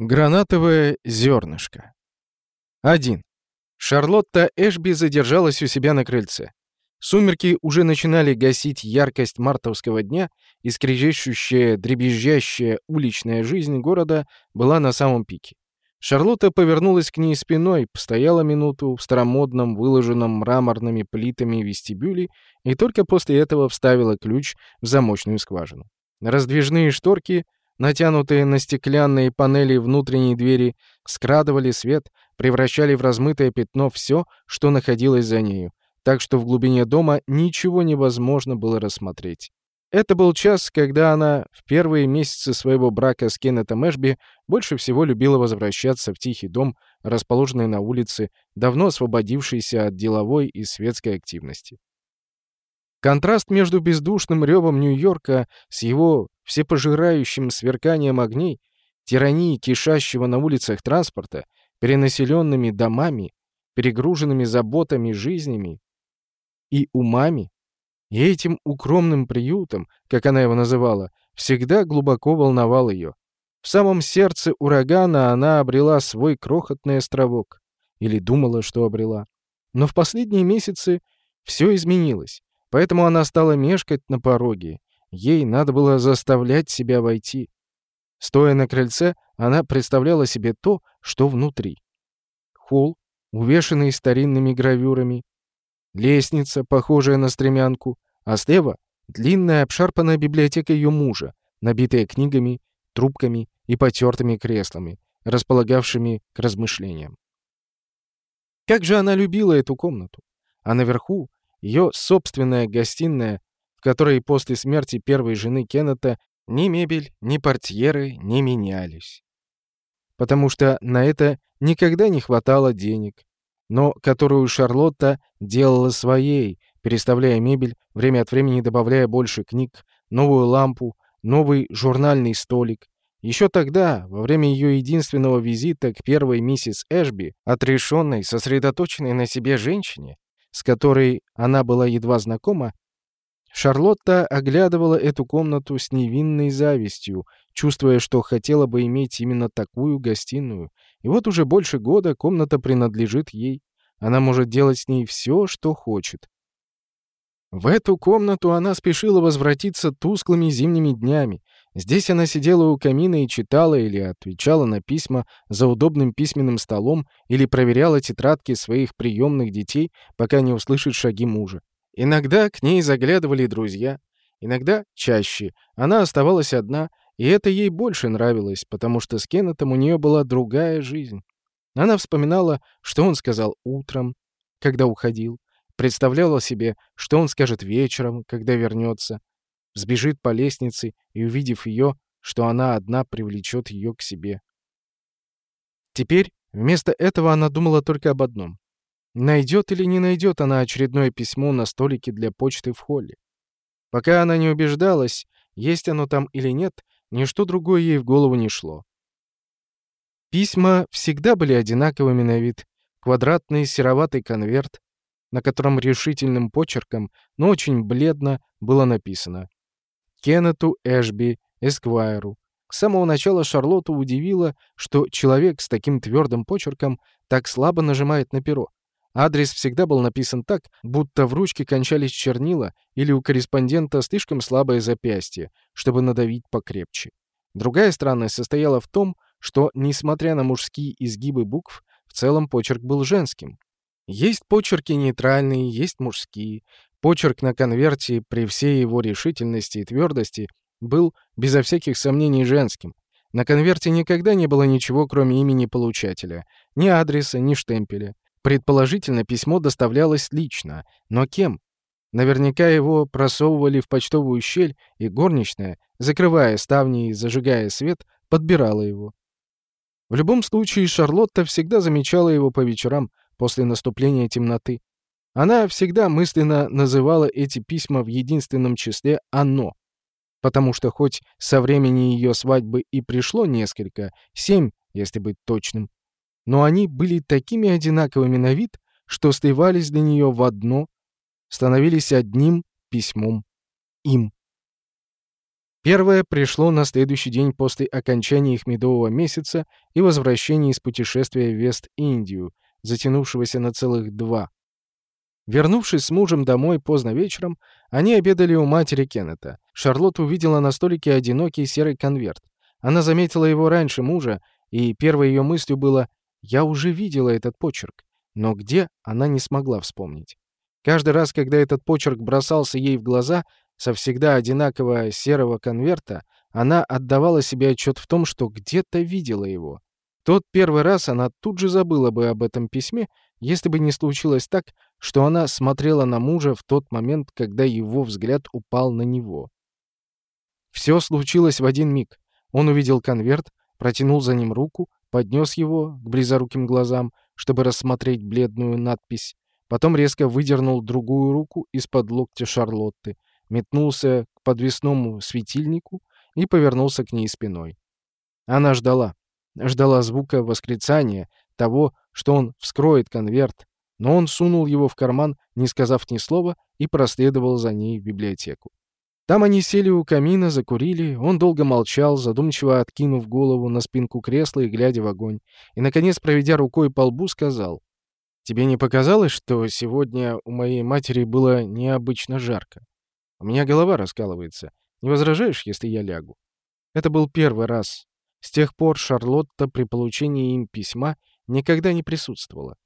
Гранатовое зернышко. 1. Шарлотта Эшби задержалась у себя на крыльце. Сумерки уже начинали гасить яркость мартовского дня, и скрежещущая, дребезжащая уличная жизнь города была на самом пике. Шарлотта повернулась к ней спиной, постояла минуту в старомодном, выложенном мраморными плитами вестибюле и только после этого вставила ключ в замочную скважину. Раздвижные шторки — натянутые на стеклянные панели внутренней двери, скрадывали свет, превращали в размытое пятно все, что находилось за нею, так что в глубине дома ничего невозможно было рассмотреть. Это был час, когда она в первые месяцы своего брака с Кеннетом Эшби больше всего любила возвращаться в тихий дом, расположенный на улице, давно освободившийся от деловой и светской активности. Контраст между бездушным ревом Нью-Йорка с его всепожирающим сверканием огней, тирании кишащего на улицах транспорта, перенаселенными домами, перегруженными заботами жизнями и умами, и этим укромным приютом, как она его называла, всегда глубоко волновал ее. В самом сердце урагана она обрела свой крохотный островок. Или думала, что обрела. Но в последние месяцы все изменилось. Поэтому она стала мешкать на пороге, Ей надо было заставлять себя войти. Стоя на крыльце, она представляла себе то, что внутри. Холл, увешанный старинными гравюрами, лестница, похожая на стремянку, а слева — длинная обшарпанная библиотека ее мужа, набитая книгами, трубками и потертыми креслами, располагавшими к размышлениям. Как же она любила эту комнату! А наверху ее собственная гостиная в которой после смерти первой жены Кеннета ни мебель, ни портьеры не менялись. Потому что на это никогда не хватало денег, но которую Шарлотта делала своей, переставляя мебель, время от времени добавляя больше книг, новую лампу, новый журнальный столик. Еще тогда, во время ее единственного визита к первой миссис Эшби, отрешенной, сосредоточенной на себе женщине, с которой она была едва знакома, Шарлотта оглядывала эту комнату с невинной завистью, чувствуя, что хотела бы иметь именно такую гостиную. И вот уже больше года комната принадлежит ей. Она может делать с ней все, что хочет. В эту комнату она спешила возвратиться тусклыми зимними днями. Здесь она сидела у камина и читала или отвечала на письма за удобным письменным столом или проверяла тетрадки своих приемных детей, пока не услышит шаги мужа. Иногда к ней заглядывали друзья, иногда чаще. Она оставалась одна, и это ей больше нравилось, потому что с Кеннетом у нее была другая жизнь. Она вспоминала, что он сказал утром, когда уходил, представляла себе, что он скажет вечером, когда вернется, сбежит по лестнице и, увидев ее, что она одна привлечет ее к себе. Теперь вместо этого она думала только об одном. Найдет или не найдет она очередное письмо на столике для почты в холле. Пока она не убеждалась, есть оно там или нет, ничто другое ей в голову не шло. Письма всегда были одинаковыми на вид. Квадратный сероватый конверт, на котором решительным почерком, но очень бледно, было написано «Кеннету Эшби, Эсквайру». С самого начала Шарлотту удивило, что человек с таким твердым почерком так слабо нажимает на перо. Адрес всегда был написан так, будто в ручке кончались чернила или у корреспондента слишком слабое запястье, чтобы надавить покрепче. Другая странность состояла в том, что, несмотря на мужские изгибы букв, в целом почерк был женским. Есть почерки нейтральные, есть мужские. Почерк на конверте при всей его решительности и твердости был, безо всяких сомнений, женским. На конверте никогда не было ничего, кроме имени получателя. Ни адреса, ни штемпеля. Предположительно, письмо доставлялось лично, но кем? Наверняка его просовывали в почтовую щель, и горничная, закрывая ставни и зажигая свет, подбирала его. В любом случае, Шарлотта всегда замечала его по вечерам после наступления темноты. Она всегда мысленно называла эти письма в единственном числе «оно», потому что хоть со времени ее свадьбы и пришло несколько, семь, если быть точным, но они были такими одинаковыми на вид, что сливались для нее в одно, становились одним письмом им. Первое пришло на следующий день после окончания их медового месяца и возвращения из путешествия в Вест-Индию, затянувшегося на целых два. Вернувшись с мужем домой поздно вечером, они обедали у матери Кеннета. Шарлотта увидела на столике одинокий серый конверт. Она заметила его раньше мужа, и первой ее мыслью было «Я уже видела этот почерк». Но где, она не смогла вспомнить. Каждый раз, когда этот почерк бросался ей в глаза, со всегда одинакового серого конверта, она отдавала себе отчет в том, что где-то видела его. Тот первый раз она тут же забыла бы об этом письме, если бы не случилось так, что она смотрела на мужа в тот момент, когда его взгляд упал на него. Все случилось в один миг. Он увидел конверт, протянул за ним руку, поднес его к близоруким глазам, чтобы рассмотреть бледную надпись, потом резко выдернул другую руку из-под локтя Шарлотты, метнулся к подвесному светильнику и повернулся к ней спиной. Она ждала. Ждала звука восклицания, того, что он вскроет конверт, но он сунул его в карман, не сказав ни слова, и проследовал за ней в библиотеку. Там они сели у камина, закурили, он долго молчал, задумчиво откинув голову на спинку кресла и глядя в огонь, и, наконец, проведя рукой по лбу, сказал, «Тебе не показалось, что сегодня у моей матери было необычно жарко? У меня голова раскалывается. Не возражаешь, если я лягу?» Это был первый раз. С тех пор Шарлотта при получении им письма никогда не присутствовала.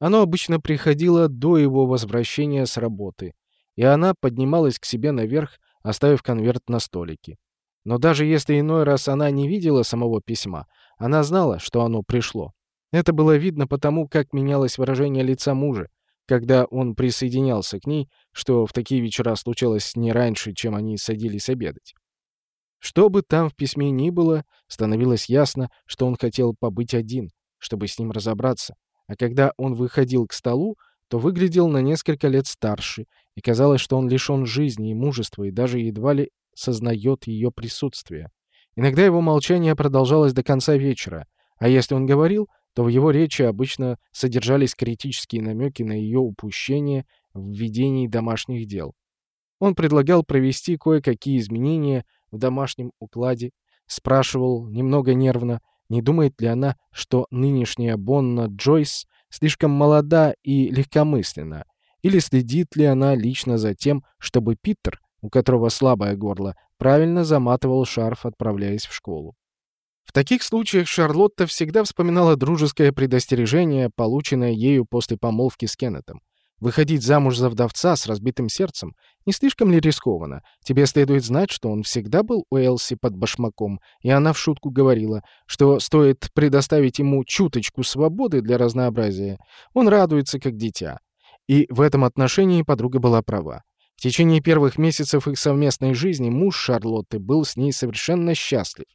Оно обычно приходило до его возвращения с работы, и она поднималась к себе наверх, оставив конверт на столике. Но даже если иной раз она не видела самого письма, она знала, что оно пришло. Это было видно потому, как менялось выражение лица мужа, когда он присоединялся к ней, что в такие вечера случалось не раньше, чем они садились обедать. Что бы там в письме ни было, становилось ясно, что он хотел побыть один, чтобы с ним разобраться. А когда он выходил к столу, то выглядел на несколько лет старше, и казалось, что он лишён жизни и мужества, и даже едва ли сознает ее присутствие. Иногда его молчание продолжалось до конца вечера, а если он говорил, то в его речи обычно содержались критические намеки на ее упущение в ведении домашних дел. Он предлагал провести кое-какие изменения в домашнем укладе, спрашивал немного нервно, не думает ли она, что нынешняя Бонна Джойс слишком молода и легкомысленна, или следит ли она лично за тем, чтобы Питер, у которого слабое горло, правильно заматывал шарф, отправляясь в школу. В таких случаях Шарлотта всегда вспоминала дружеское предостережение, полученное ею после помолвки с Кеннетом. Выходить замуж за вдовца с разбитым сердцем не слишком ли рискованно? Тебе следует знать, что он всегда был у Элси под башмаком, и она в шутку говорила, что стоит предоставить ему чуточку свободы для разнообразия. Он радуется, как дитя. И в этом отношении подруга была права. В течение первых месяцев их совместной жизни муж Шарлотты был с ней совершенно счастлив.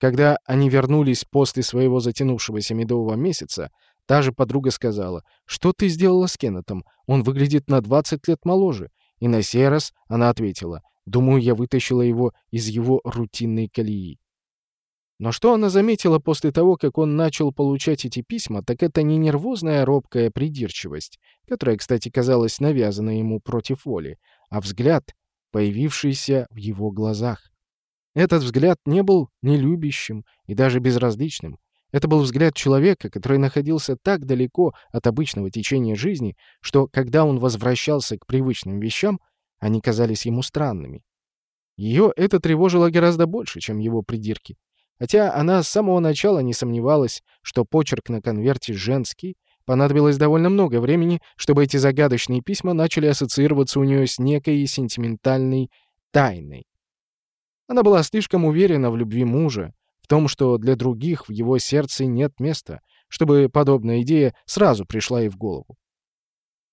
Когда они вернулись после своего затянувшегося медового месяца, Та же подруга сказала, «Что ты сделала с Кеннетом? Он выглядит на 20 лет моложе». И на сей раз она ответила, «Думаю, я вытащила его из его рутинной колеи». Но что она заметила после того, как он начал получать эти письма, так это не нервозная робкая придирчивость, которая, кстати, казалась навязанной ему против воли, а взгляд, появившийся в его глазах. Этот взгляд не был нелюбящим и даже безразличным. Это был взгляд человека, который находился так далеко от обычного течения жизни, что, когда он возвращался к привычным вещам, они казались ему странными. Ее это тревожило гораздо больше, чем его придирки. Хотя она с самого начала не сомневалась, что почерк на конверте женский, понадобилось довольно много времени, чтобы эти загадочные письма начали ассоциироваться у нее с некой сентиментальной тайной. Она была слишком уверена в любви мужа, том, что для других в его сердце нет места, чтобы подобная идея сразу пришла ей в голову.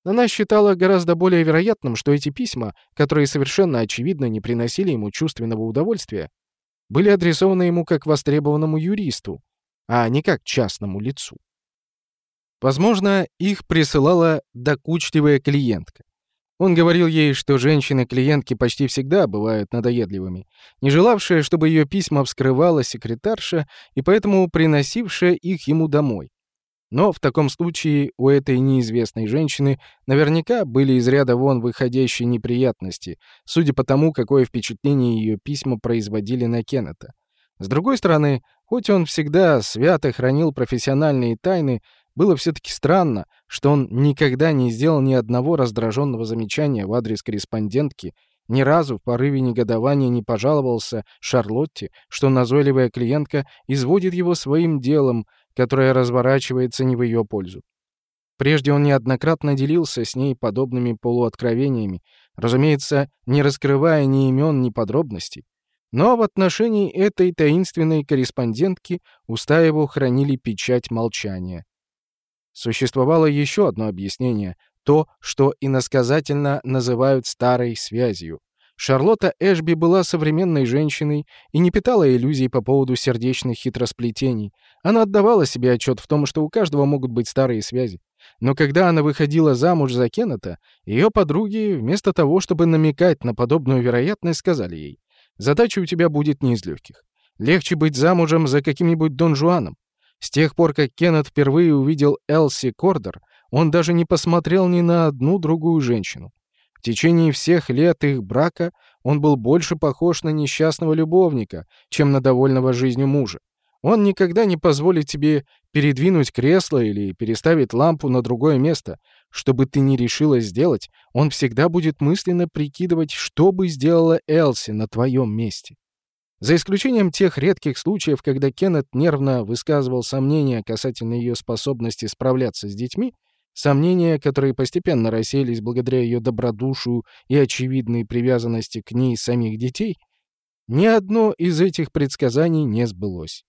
Она считала гораздо более вероятным, что эти письма, которые совершенно очевидно не приносили ему чувственного удовольствия, были адресованы ему как востребованному юристу, а не как частному лицу. Возможно, их присылала докучливая клиентка. Он говорил ей, что женщины-клиентки почти всегда бывают надоедливыми, не желавшая, чтобы ее письма вскрывала секретарша и поэтому приносившая их ему домой. Но в таком случае у этой неизвестной женщины наверняка были из ряда вон выходящие неприятности, судя по тому, какое впечатление ее письма производили на Кеннета. С другой стороны, хоть он всегда свято хранил профессиональные тайны, было все-таки странно, что он никогда не сделал ни одного раздраженного замечания в адрес корреспондентки, ни разу в порыве негодования не пожаловался Шарлотте, что назойливая клиентка изводит его своим делом, которое разворачивается не в ее пользу. Прежде он неоднократно делился с ней подобными полуоткровениями, разумеется, не раскрывая ни имен, ни подробностей. Но в отношении этой таинственной корреспондентки уста его хранили печать молчания. Существовало еще одно объяснение, то, что иносказательно называют старой связью. Шарлотта Эшби была современной женщиной и не питала иллюзий по поводу сердечных хитросплетений. Она отдавала себе отчет в том, что у каждого могут быть старые связи. Но когда она выходила замуж за Кеннета, ее подруги, вместо того, чтобы намекать на подобную вероятность, сказали ей, «Задача у тебя будет не из легких. Легче быть замужем за каким-нибудь Дон Жуаном». С тех пор, как Кеннет впервые увидел Элси Кордер, он даже не посмотрел ни на одну другую женщину. В течение всех лет их брака он был больше похож на несчастного любовника, чем на довольного жизнью мужа. Он никогда не позволит тебе передвинуть кресло или переставить лампу на другое место. Что бы ты ни решила сделать, он всегда будет мысленно прикидывать, что бы сделала Элси на твоем месте. За исключением тех редких случаев, когда Кеннет нервно высказывал сомнения касательно ее способности справляться с детьми, Сомнения, которые постепенно рассеялись благодаря ее добродушию и очевидной привязанности к ней самих детей, ни одно из этих предсказаний не сбылось.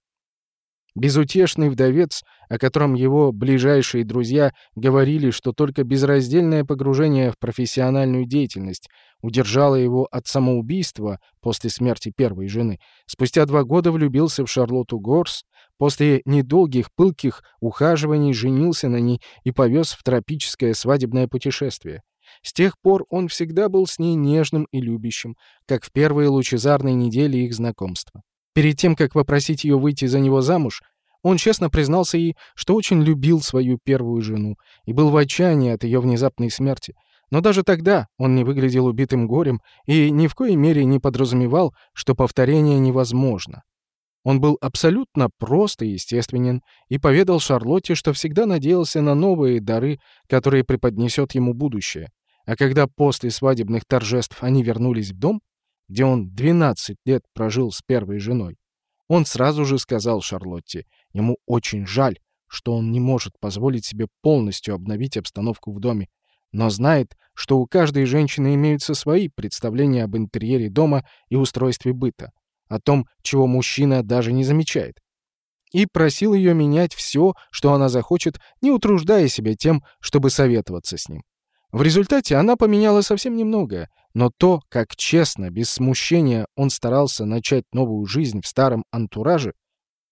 Безутешный вдовец, о котором его ближайшие друзья говорили, что только безраздельное погружение в профессиональную деятельность удержало его от самоубийства после смерти первой жены, спустя два года влюбился в Шарлотту Горс, после недолгих пылких ухаживаний женился на ней и повез в тропическое свадебное путешествие. С тех пор он всегда был с ней нежным и любящим, как в первые лучезарные недели их знакомства. Перед тем, как попросить ее выйти за него замуж, он честно признался ей, что очень любил свою первую жену и был в отчаянии от ее внезапной смерти. Но даже тогда он не выглядел убитым горем и ни в коей мере не подразумевал, что повторение невозможно. Он был абсолютно прост и естественен и поведал Шарлотте, что всегда надеялся на новые дары, которые преподнесет ему будущее. А когда после свадебных торжеств они вернулись в дом, где он 12 лет прожил с первой женой. Он сразу же сказал Шарлотте, ему очень жаль, что он не может позволить себе полностью обновить обстановку в доме, но знает, что у каждой женщины имеются свои представления об интерьере дома и устройстве быта, о том, чего мужчина даже не замечает. И просил ее менять все, что она захочет, не утруждая себя тем, чтобы советоваться с ним. В результате она поменяла совсем немного, но то, как честно, без смущения он старался начать новую жизнь в старом антураже,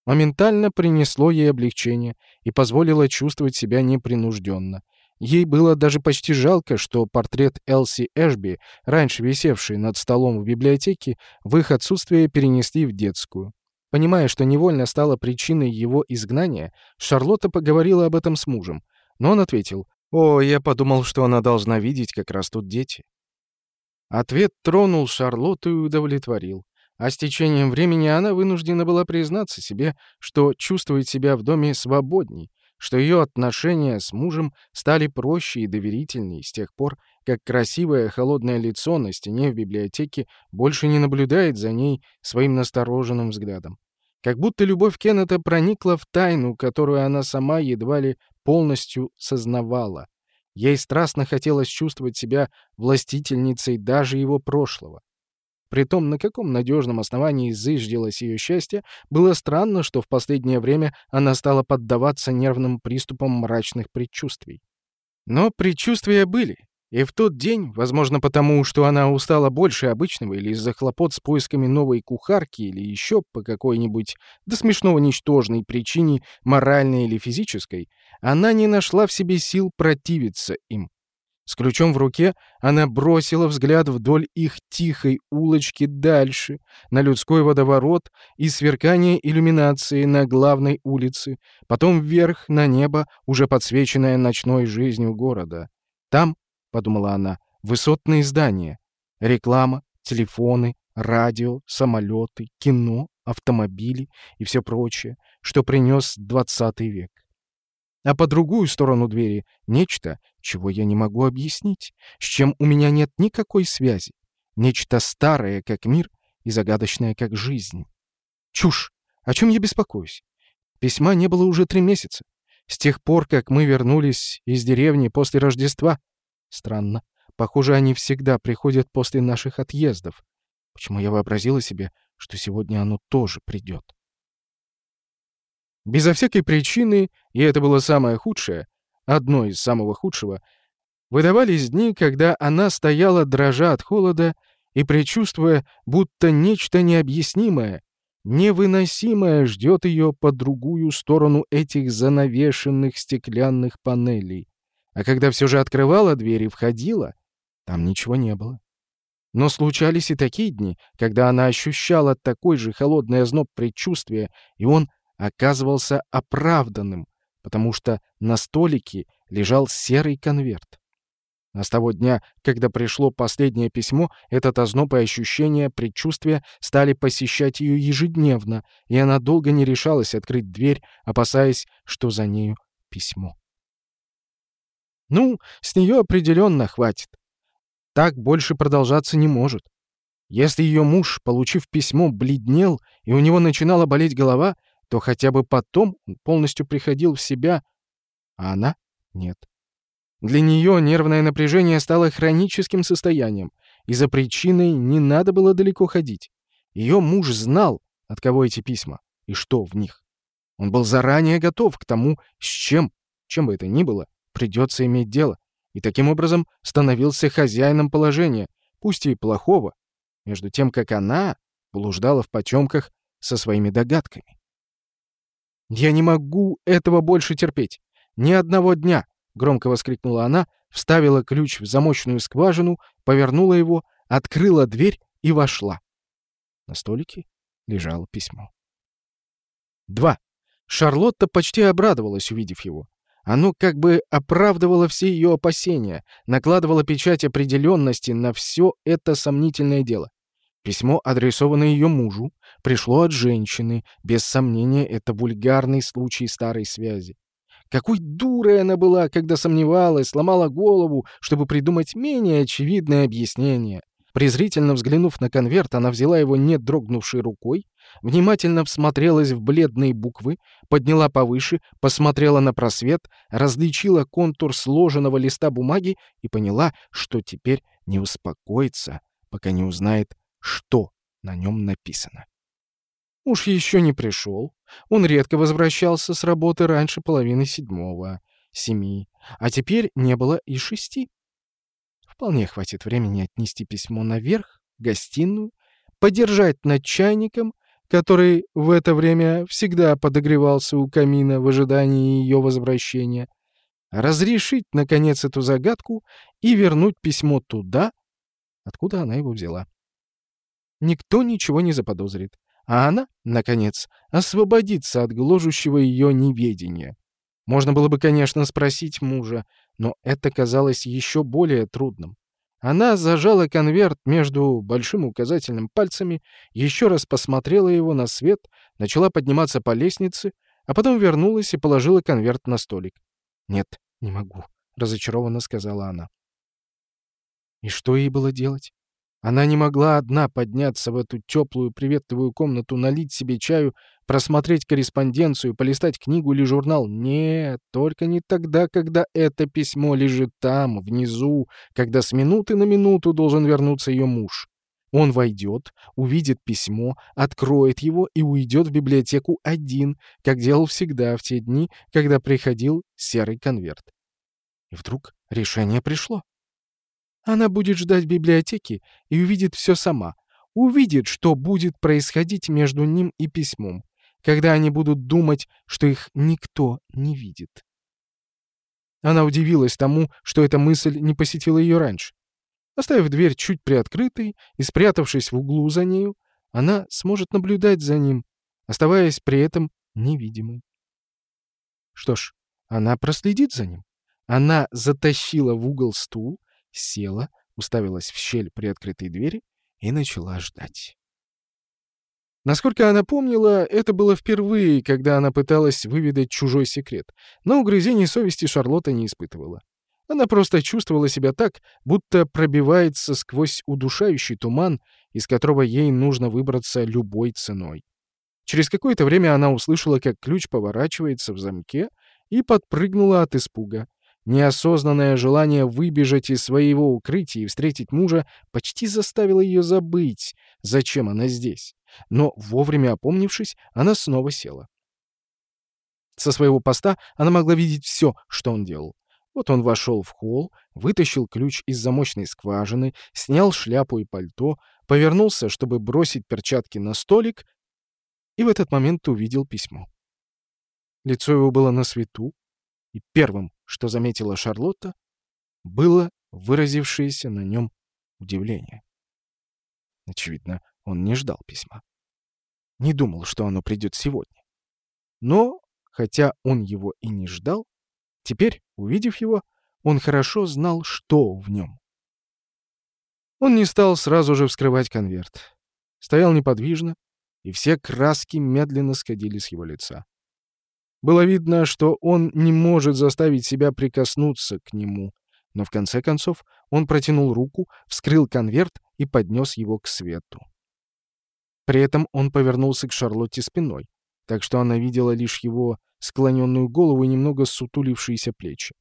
моментально принесло ей облегчение и позволило чувствовать себя непринужденно. Ей было даже почти жалко, что портрет Элси Эшби, раньше висевший над столом в библиотеке, в их отсутствие перенесли в детскую. Понимая, что невольно стала причиной его изгнания, Шарлотта поговорила об этом с мужем, но он ответил, «О, я подумал, что она должна видеть, как растут дети». Ответ тронул Шарлотту и удовлетворил. А с течением времени она вынуждена была признаться себе, что чувствует себя в доме свободней, что ее отношения с мужем стали проще и доверительнее с тех пор, как красивое холодное лицо на стене в библиотеке больше не наблюдает за ней своим настороженным взглядом. Как будто любовь Кеннета проникла в тайну, которую она сама едва ли полностью сознавала. Ей страстно хотелось чувствовать себя властительницей даже его прошлого. При том, на каком надежном основании зыждилось ее счастье, было странно, что в последнее время она стала поддаваться нервным приступам мрачных предчувствий. Но предчувствия были, и в тот день, возможно потому, что она устала больше обычного или из-за хлопот с поисками новой кухарки или еще по какой-нибудь до смешного ничтожной причине, моральной или физической, она не нашла в себе сил противиться им. С ключом в руке она бросила взгляд вдоль их тихой улочки дальше, на людской водоворот и сверкание иллюминации на главной улице, потом вверх на небо, уже подсвеченное ночной жизнью города. Там, — подумала она, — высотные здания, реклама, телефоны, радио, самолеты, кино, автомобили и все прочее, что принес двадцатый век а по другую сторону двери — нечто, чего я не могу объяснить, с чем у меня нет никакой связи. Нечто старое, как мир, и загадочное, как жизнь. Чушь! О чем я беспокоюсь? Письма не было уже три месяца. С тех пор, как мы вернулись из деревни после Рождества. Странно. Похоже, они всегда приходят после наших отъездов. Почему я вообразила себе, что сегодня оно тоже придет? Безо всякой причины, и это было самое худшее, одно из самого худшего, выдавались дни, когда она стояла дрожа от холода и предчувствуя, будто нечто необъяснимое, невыносимое ждет ее по другую сторону этих занавешенных стеклянных панелей. А когда все же открывала дверь и входила, там ничего не было. Но случались и такие дни, когда она ощущала такой же холодный озноб предчувствия, и он оказывался оправданным, потому что на столике лежал серый конверт. А с того дня, когда пришло последнее письмо, этот озноб и ощущение, предчувствия стали посещать ее ежедневно, и она долго не решалась открыть дверь, опасаясь, что за нею письмо. Ну, с нее определенно хватит. Так больше продолжаться не может. Если ее муж, получив письмо, бледнел, и у него начинала болеть голова, то хотя бы потом он полностью приходил в себя, а она — нет. Для нее нервное напряжение стало хроническим состоянием, и за причиной не надо было далеко ходить. Ее муж знал, от кого эти письма и что в них. Он был заранее готов к тому, с чем, чем бы это ни было, придется иметь дело, и таким образом становился хозяином положения, пусть и плохого, между тем, как она блуждала в потемках со своими догадками. «Я не могу этого больше терпеть! Ни одного дня!» — громко воскликнула она, вставила ключ в замочную скважину, повернула его, открыла дверь и вошла. На столике лежало письмо. 2. Шарлотта почти обрадовалась, увидев его. Оно как бы оправдывало все ее опасения, накладывало печать определенности на все это сомнительное дело. Письмо, адресованное ее мужу, пришло от женщины. Без сомнения, это вульгарный случай старой связи. Какой дурой она была, когда сомневалась, сломала голову, чтобы придумать менее очевидное объяснение. Презрительно взглянув на конверт, она взяла его не дрогнувшей рукой, внимательно всмотрелась в бледные буквы, подняла повыше, посмотрела на просвет, различила контур сложенного листа бумаги и поняла, что теперь не успокоится, пока не узнает, что на нем написано. Уж еще не пришел. Он редко возвращался с работы раньше половины седьмого, семи, а теперь не было и шести. Вполне хватит времени отнести письмо наверх, в гостиную, подержать над чайником, который в это время всегда подогревался у камина в ожидании ее возвращения, разрешить, наконец, эту загадку и вернуть письмо туда, откуда она его взяла. Никто ничего не заподозрит а она, наконец, освободится от гложущего ее неведения. Можно было бы, конечно, спросить мужа, но это казалось еще более трудным. Она зажала конверт между большим указательным пальцами, еще раз посмотрела его на свет, начала подниматься по лестнице, а потом вернулась и положила конверт на столик. «Нет, не могу», — разочарованно сказала она. И что ей было делать? Она не могла одна подняться в эту теплую, приветливую комнату, налить себе чаю, просмотреть корреспонденцию, полистать книгу или журнал. Нет, только не тогда, когда это письмо лежит там, внизу, когда с минуты на минуту должен вернуться ее муж. Он войдет, увидит письмо, откроет его и уйдет в библиотеку один, как делал всегда в те дни, когда приходил серый конверт. И вдруг решение пришло. Она будет ждать в библиотеке и увидит все сама. Увидит, что будет происходить между ним и письмом, когда они будут думать, что их никто не видит. Она удивилась тому, что эта мысль не посетила ее раньше. Оставив дверь чуть приоткрытой и спрятавшись в углу за нею, она сможет наблюдать за ним, оставаясь при этом невидимой. Что ж, она проследит за ним. Она затащила в угол стул, села, уставилась в щель при открытой двери и начала ждать. Насколько она помнила, это было впервые, когда она пыталась выведать чужой секрет, но угрызений совести Шарлотта не испытывала. Она просто чувствовала себя так, будто пробивается сквозь удушающий туман, из которого ей нужно выбраться любой ценой. Через какое-то время она услышала, как ключ поворачивается в замке, и подпрыгнула от испуга. Неосознанное желание выбежать из своего укрытия и встретить мужа почти заставило ее забыть, зачем она здесь. Но, вовремя опомнившись, она снова села. Со своего поста она могла видеть все, что он делал. Вот он вошел в холл, вытащил ключ из замочной скважины, снял шляпу и пальто, повернулся, чтобы бросить перчатки на столик, и в этот момент увидел письмо. Лицо его было на свету, и первым, что заметила Шарлотта, было выразившееся на нем удивление. Очевидно, он не ждал письма. Не думал, что оно придет сегодня. Но, хотя он его и не ждал, теперь, увидев его, он хорошо знал, что в нем. Он не стал сразу же вскрывать конверт. Стоял неподвижно, и все краски медленно сходили с его лица. Было видно, что он не может заставить себя прикоснуться к нему, но в конце концов он протянул руку, вскрыл конверт и поднес его к свету. При этом он повернулся к Шарлотте спиной, так что она видела лишь его склоненную голову и немного сутулившиеся плечи.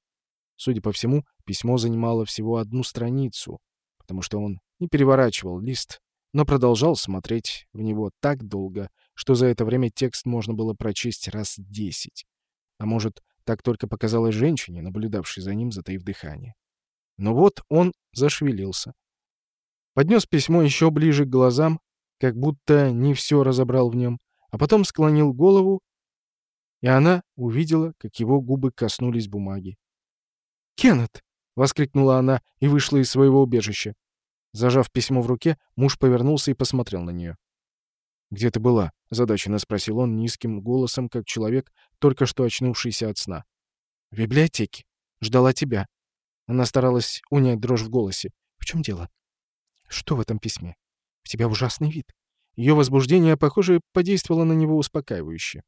Судя по всему, письмо занимало всего одну страницу, потому что он не переворачивал лист, но продолжал смотреть в него так долго, что за это время текст можно было прочесть раз десять. А может, так только показалось женщине, наблюдавшей за ним, затаив дыхание. Но вот он зашевелился. Поднес письмо еще ближе к глазам, как будто не все разобрал в нем, а потом склонил голову, и она увидела, как его губы коснулись бумаги. «Кеннет!» — воскликнула она и вышла из своего убежища. Зажав письмо в руке, муж повернулся и посмотрел на нее. «Где ты была?» — задаченно спросил он низким голосом, как человек, только что очнувшийся от сна. «В библиотеке. Ждала тебя». Она старалась унять дрожь в голосе. «В чем дело?» «Что в этом письме? У тебя ужасный вид». Ее возбуждение, похоже, подействовало на него успокаивающе.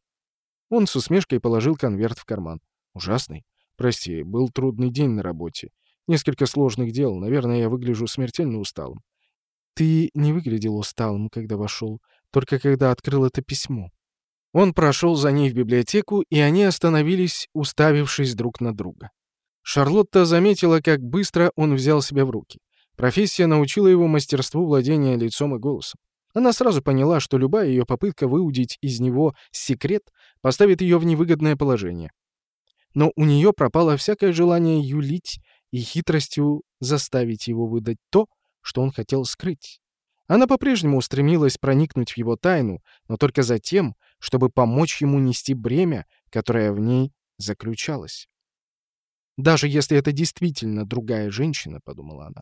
Он с усмешкой положил конверт в карман. «Ужасный? Прости, был трудный день на работе. Несколько сложных дел. Наверное, я выгляжу смертельно усталым. Ты не выглядел усталым, когда вошел, только когда открыл это письмо. Он прошел за ней в библиотеку, и они остановились, уставившись друг на друга. Шарлотта заметила, как быстро он взял себя в руки. Профессия научила его мастерству владения лицом и голосом. Она сразу поняла, что любая ее попытка выудить из него секрет поставит ее в невыгодное положение. Но у нее пропало всякое желание юлить и хитростью заставить его выдать то, что он хотел скрыть. Она по-прежнему устремилась проникнуть в его тайну, но только за тем, чтобы помочь ему нести бремя, которое в ней заключалось. «Даже если это действительно другая женщина», — подумала она.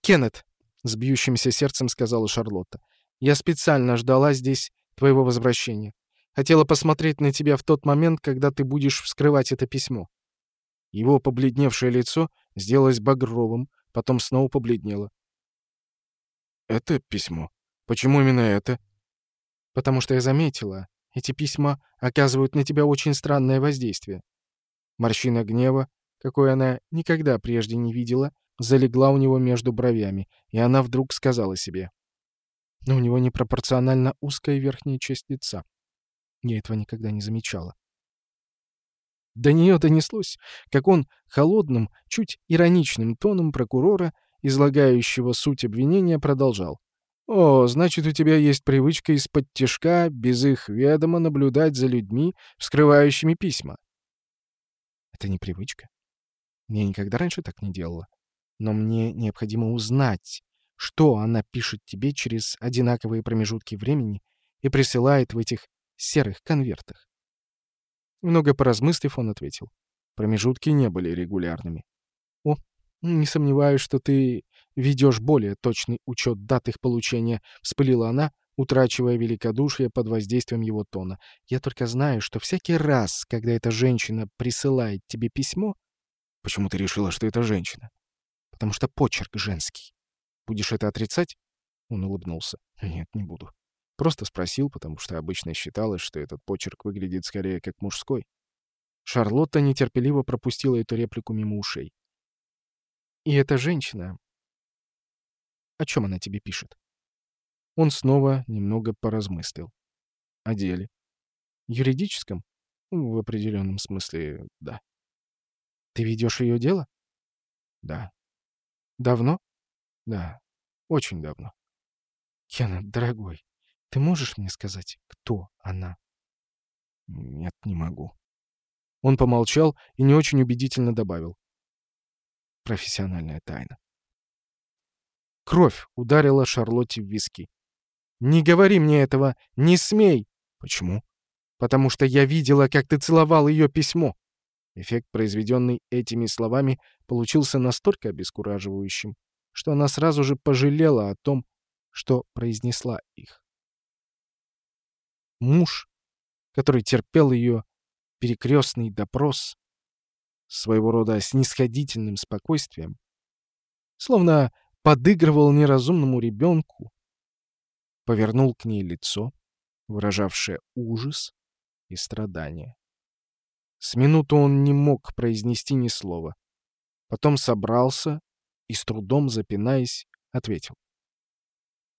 «Кеннет», — с бьющимся сердцем сказала Шарлотта, — «я специально ждала здесь твоего возвращения. Хотела посмотреть на тебя в тот момент, когда ты будешь вскрывать это письмо. Его побледневшее лицо сделалось багровым, потом снова побледнело. «Это письмо? Почему именно это?» «Потому что я заметила, эти письма оказывают на тебя очень странное воздействие». Морщина гнева, какой она никогда прежде не видела, залегла у него между бровями, и она вдруг сказала себе. «Но у него непропорционально узкая верхняя часть лица. Я этого никогда не замечала. До нее донеслось, как он холодным, чуть ироничным тоном прокурора, излагающего суть обвинения, продолжал. «О, значит, у тебя есть привычка из-под тяжка, без их ведома, наблюдать за людьми, вскрывающими письма». «Это не привычка. Я никогда раньше так не делала. Но мне необходимо узнать, что она пишет тебе через одинаковые промежутки времени и присылает в этих серых конвертах. Много поразмыслив, он ответил. Промежутки не были регулярными. «О, не сомневаюсь, что ты ведешь более точный учет дат их получения», — вспылила она, утрачивая великодушие под воздействием его тона. «Я только знаю, что всякий раз, когда эта женщина присылает тебе письмо...» «Почему ты решила, что это женщина?» «Потому что почерк женский. Будешь это отрицать?» Он улыбнулся. «Нет, не буду. Просто спросил, потому что обычно считалось, что этот почерк выглядит скорее как мужской». Шарлотта нетерпеливо пропустила эту реплику мимо ушей. «И эта женщина... О чем она тебе пишет?» Он снова немного поразмыслил. О деле. Юридическом? В определенном смысле, да. Ты ведешь ее дело? Да. Давно? Да. Очень давно. Кеннет, дорогой, ты можешь мне сказать, кто она? Нет, не могу. Он помолчал и не очень убедительно добавил. Профессиональная тайна. Кровь ударила Шарлотте в виски. «Не говори мне этого! Не смей!» «Почему?» «Потому что я видела, как ты целовал ее письмо!» Эффект, произведенный этими словами, получился настолько обескураживающим, что она сразу же пожалела о том, что произнесла их. Муж, который терпел ее перекрестный допрос, своего рода снисходительным спокойствием, словно подыгрывал неразумному ребенку, повернул к ней лицо, выражавшее ужас и страдание. С минуту он не мог произнести ни слова. Потом собрался и, с трудом запинаясь, ответил.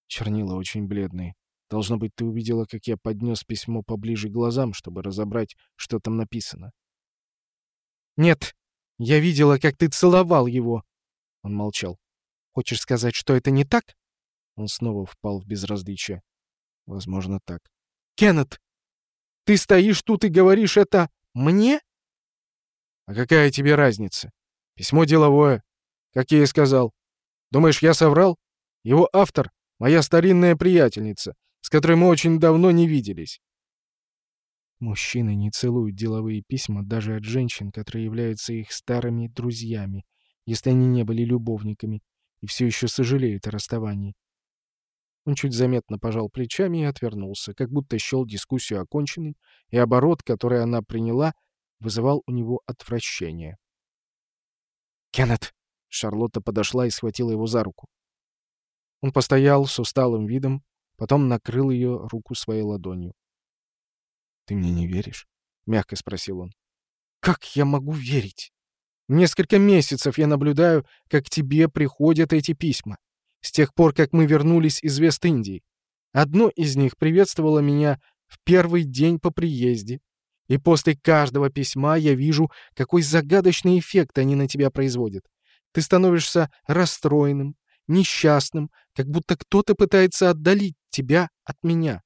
Чернила очень бледные. Должно быть, ты увидела, как я поднес письмо поближе к глазам, чтобы разобрать, что там написано. «Нет, я видела, как ты целовал его!» Он молчал. «Хочешь сказать, что это не так?» Он снова впал в безразличие. Возможно, так. «Кеннет, ты стоишь тут и говоришь это мне?» «А какая тебе разница? Письмо деловое, как я и сказал. Думаешь, я соврал? Его автор — моя старинная приятельница, с которой мы очень давно не виделись». Мужчины не целуют деловые письма даже от женщин, которые являются их старыми друзьями, если они не были любовниками, и все еще сожалеют о расставании. Он чуть заметно пожал плечами и отвернулся, как будто счел дискуссию оконченной, и оборот, который она приняла, вызывал у него отвращение. «Кеннет!» — Шарлотта подошла и схватила его за руку. Он постоял с усталым видом, потом накрыл ее руку своей ладонью. «Ты мне не веришь?» — мягко спросил он. «Как я могу верить? Несколько месяцев я наблюдаю, как тебе приходят эти письма с тех пор, как мы вернулись из Вест-Индии. Одно из них приветствовало меня в первый день по приезде. И после каждого письма я вижу, какой загадочный эффект они на тебя производят. Ты становишься расстроенным, несчастным, как будто кто-то пытается отдалить тебя от меня.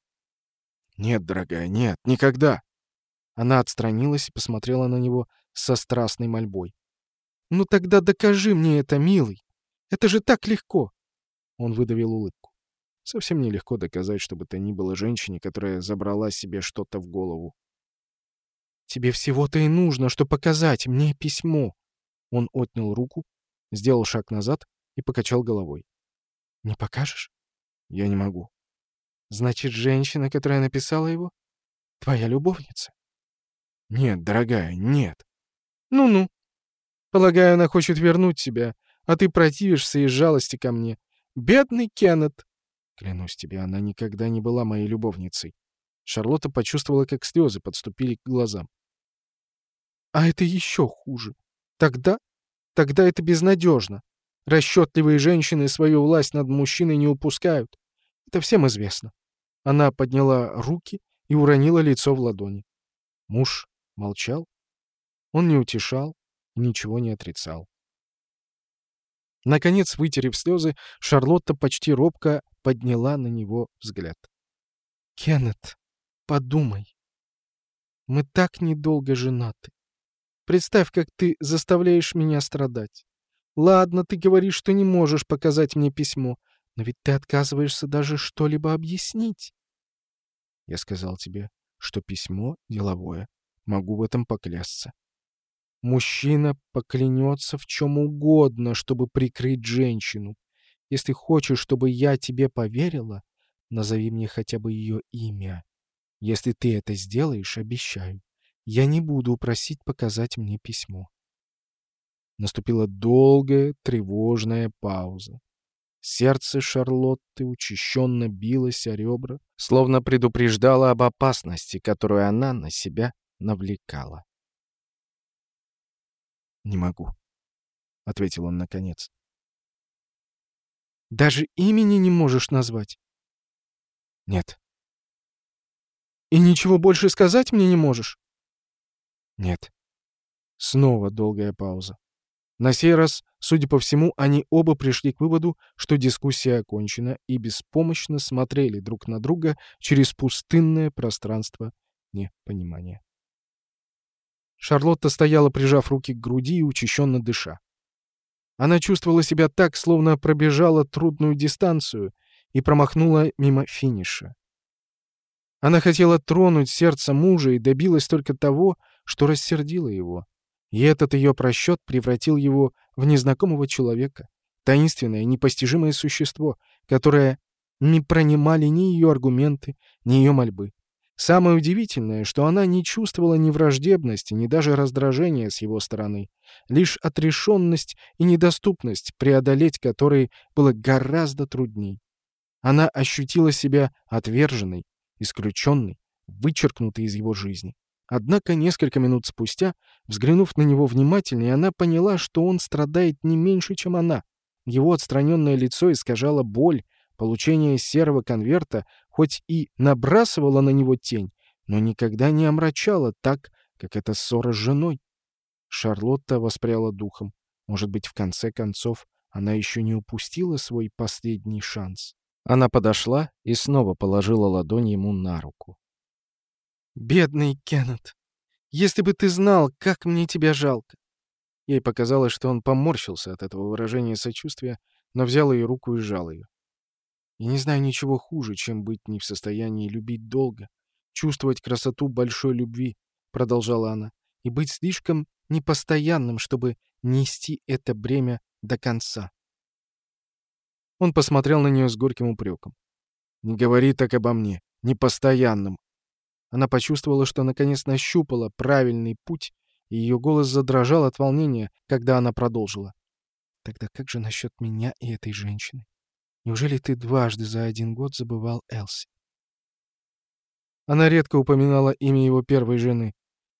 «Нет, дорогая, нет, никогда!» Она отстранилась и посмотрела на него со страстной мольбой. «Ну тогда докажи мне это, милый. Это же так легко. Он выдавил улыбку. Совсем нелегко доказать, чтобы то ни было женщине, которая забрала себе что-то в голову. «Тебе всего-то и нужно, что показать мне письмо!» Он отнял руку, сделал шаг назад и покачал головой. «Не покажешь?» «Я не могу». «Значит, женщина, которая написала его, твоя любовница?» «Нет, дорогая, нет». «Ну-ну. Полагаю, она хочет вернуть себя, а ты противишься из жалости ко мне. Бедный Кеннет!» Клянусь тебе, она никогда не была моей любовницей. Шарлотта почувствовала, как слезы подступили к глазам. «А это еще хуже. Тогда? Тогда это безнадежно. Расчетливые женщины свою власть над мужчиной не упускают. Это всем известно». Она подняла руки и уронила лицо в ладони. Муж молчал. Он не утешал и ничего не отрицал. Наконец, вытерев слезы, Шарлотта почти робко подняла на него взгляд. «Кеннет, подумай. Мы так недолго женаты. Представь, как ты заставляешь меня страдать. Ладно, ты говоришь, что не можешь показать мне письмо, но ведь ты отказываешься даже что-либо объяснить. Я сказал тебе, что письмо деловое. Могу в этом поклясться. Мужчина поклянется в чем угодно, чтобы прикрыть женщину. Если хочешь, чтобы я тебе поверила, назови мне хотя бы ее имя. Если ты это сделаешь, обещаю, я не буду просить показать мне письмо. Наступила долгая, тревожная пауза. Сердце Шарлотты учащенно билось о ребра, словно предупреждало об опасности, которую она на себя навлекала. «Не могу», — ответил он наконец. «Даже имени не можешь назвать?» «Нет». «И ничего больше сказать мне не можешь?» «Нет». Снова долгая пауза. На сей раз, судя по всему, они оба пришли к выводу, что дискуссия окончена, и беспомощно смотрели друг на друга через пустынное пространство непонимания. Шарлотта стояла, прижав руки к груди и учащенно дыша. Она чувствовала себя так, словно пробежала трудную дистанцию и промахнула мимо финиша. Она хотела тронуть сердце мужа и добилась только того, что рассердило его. И этот ее просчет превратил его в незнакомого человека, таинственное, непостижимое существо, которое не пронимали ни ее аргументы, ни ее мольбы. Самое удивительное, что она не чувствовала ни враждебности, ни даже раздражения с его стороны. Лишь отрешенность и недоступность, преодолеть которые было гораздо трудней. Она ощутила себя отверженной, исключенной, вычеркнутой из его жизни. Однако несколько минут спустя, взглянув на него внимательнее, она поняла, что он страдает не меньше, чем она. Его отстраненное лицо искажало боль, получение серого конверта хоть и набрасывало на него тень, но никогда не омрачало так, как эта ссора с женой. Шарлотта воспряла духом. Может быть, в конце концов, она еще не упустила свой последний шанс. Она подошла и снова положила ладонь ему на руку. «Бедный Кеннет! Если бы ты знал, как мне тебя жалко!» Ей показалось, что он поморщился от этого выражения сочувствия, но взял ее руку и сжал ее. «Я не знаю ничего хуже, чем быть не в состоянии любить долго, чувствовать красоту большой любви», — продолжала она, «и быть слишком непостоянным, чтобы нести это бремя до конца». Он посмотрел на нее с горьким упреком. «Не говори так обо мне, непостоянным, она почувствовала, что наконец нащупала правильный путь, и ее голос задрожал от волнения, когда она продолжила. «Тогда как же насчет меня и этой женщины? Неужели ты дважды за один год забывал Элси?» Она редко упоминала имя его первой жены.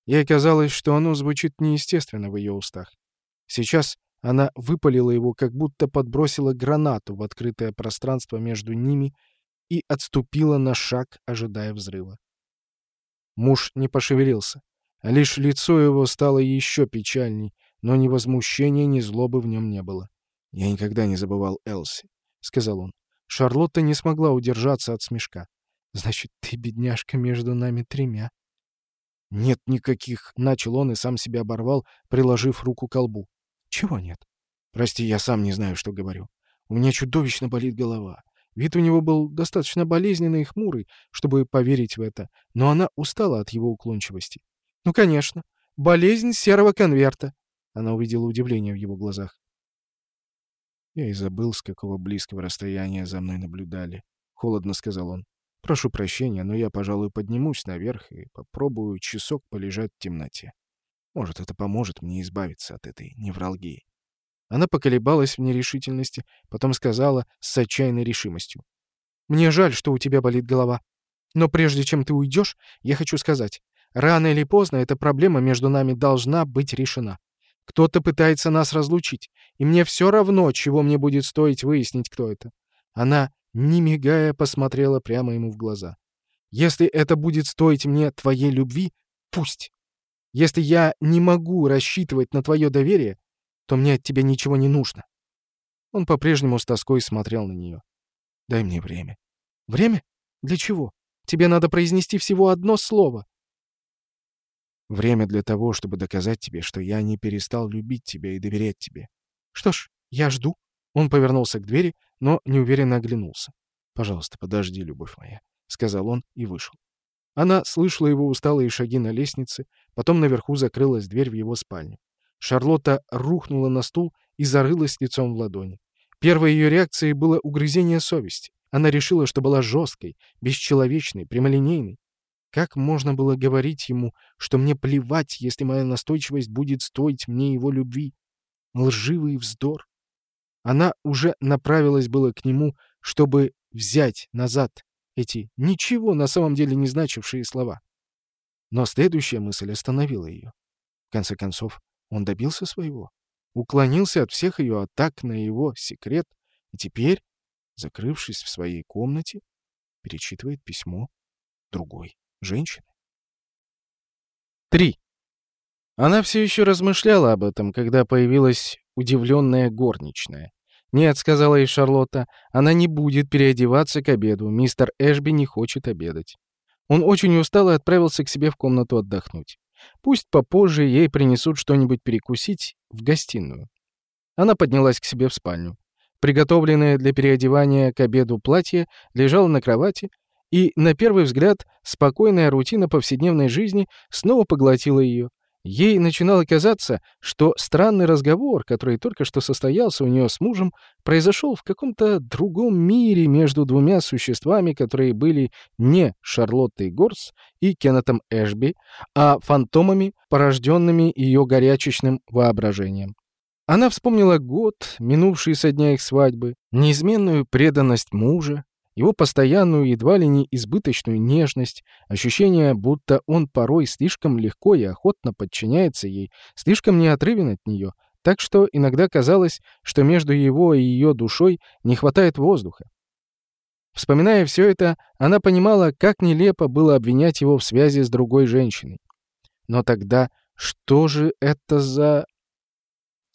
Ей казалось, что оно звучит неестественно в ее устах. Сейчас она выпалила его, как будто подбросила гранату в открытое пространство между ними и отступила на шаг, ожидая взрыва. Муж не пошевелился. Лишь лицо его стало еще печальней, но ни возмущения, ни злобы в нем не было. «Я никогда не забывал Элси», — сказал он. Шарлотта не смогла удержаться от смешка. «Значит, ты, бедняжка, между нами тремя?» «Нет никаких», — начал он и сам себя оборвал, приложив руку к колбу. «Чего нет?» «Прости, я сам не знаю, что говорю. У меня чудовищно болит голова. Вид у него был достаточно болезненный и хмурый, чтобы поверить в это, но она устала от его уклончивости. «Ну, конечно. Болезнь серого конверта». Она увидела удивление в его глазах. «Я и забыл, с какого близкого расстояния за мной наблюдали», — холодно сказал он. «Прошу прощения, но я, пожалуй, поднимусь наверх и попробую часок полежать в темноте. Может, это поможет мне избавиться от этой невралгии». Она поколебалась в нерешительности, потом сказала с отчаянной решимостью. «Мне жаль, что у тебя болит голова. Но прежде чем ты уйдешь, я хочу сказать, рано или поздно эта проблема между нами должна быть решена. Кто-то пытается нас разлучить, и мне все равно, чего мне будет стоить выяснить, кто это». Она, не мигая, посмотрела прямо ему в глаза. «Если это будет стоить мне твоей любви, пусть. Если я не могу рассчитывать на твое доверие, то мне от тебя ничего не нужно». Он по-прежнему с тоской смотрел на нее. «Дай мне время». «Время? Для чего? Тебе надо произнести всего одно слово». «Время для того, чтобы доказать тебе, что я не перестал любить тебя и доверять тебе». «Что ж, я жду». Он повернулся к двери, но неуверенно оглянулся. «Пожалуйста, подожди, любовь моя», — сказал он и вышел. Она слышала его усталые шаги на лестнице, потом наверху закрылась дверь в его спальню. Шарлотта рухнула на стул и зарылась лицом в ладони. Первой ее реакцией было угрызение совести. Она решила, что была жесткой, бесчеловечной, прямолинейной. Как можно было говорить ему, что мне плевать, если моя настойчивость будет стоить мне его любви? Лживый вздор. Она уже направилась было к нему, чтобы взять назад эти ничего на самом деле не значившие слова. Но следующая мысль остановила ее. В конце концов, он добился своего. Уклонился от всех ее атак на его секрет и теперь, закрывшись в своей комнате, перечитывает письмо другой женщины. 3. Она все еще размышляла об этом, когда появилась удивленная горничная. «Нет», — сказала ей Шарлотта, — «она не будет переодеваться к обеду. Мистер Эшби не хочет обедать». Он очень устал и отправился к себе в комнату отдохнуть. Пусть попозже ей принесут что-нибудь перекусить в гостиную. Она поднялась к себе в спальню. Приготовленное для переодевания к обеду платье лежало на кровати, и, на первый взгляд, спокойная рутина повседневной жизни снова поглотила ее. Ей начинало казаться, что странный разговор, который только что состоялся у нее с мужем, произошел в каком-то другом мире между двумя существами, которые были не Шарлоттой Горс и Кеннетом Эшби, а фантомами, порожденными ее горячечным воображением. Она вспомнила год, минувший со дня их свадьбы, неизменную преданность мужа, его постоянную, едва ли не избыточную нежность, ощущение, будто он порой слишком легко и охотно подчиняется ей, слишком неотрывен от нее, так что иногда казалось, что между его и ее душой не хватает воздуха. Вспоминая все это, она понимала, как нелепо было обвинять его в связи с другой женщиной. Но тогда что же это за...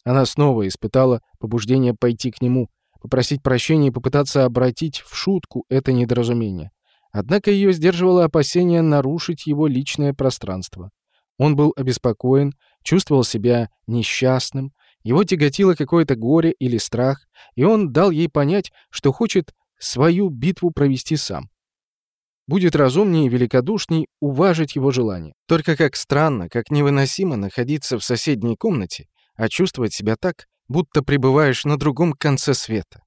Она снова испытала побуждение пойти к нему, попросить прощения и попытаться обратить в шутку это недоразумение. Однако ее сдерживало опасение нарушить его личное пространство. Он был обеспокоен, чувствовал себя несчастным, его тяготило какое-то горе или страх, и он дал ей понять, что хочет свою битву провести сам. Будет разумнее и великодушней уважить его желание. Только как странно, как невыносимо находиться в соседней комнате, а чувствовать себя так, будто пребываешь на другом конце света.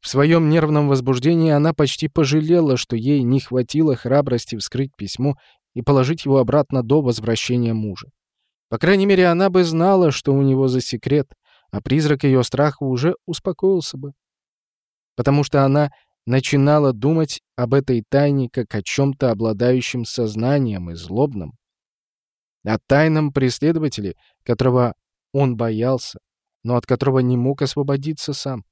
В своем нервном возбуждении она почти пожалела, что ей не хватило храбрости вскрыть письмо и положить его обратно до возвращения мужа. По крайней мере, она бы знала, что у него за секрет, а призрак ее страха уже успокоился бы. Потому что она начинала думать об этой тайне как о чем-то обладающем сознанием и злобном. О тайном преследователе, которого он боялся, но от которого не мог освободиться сам.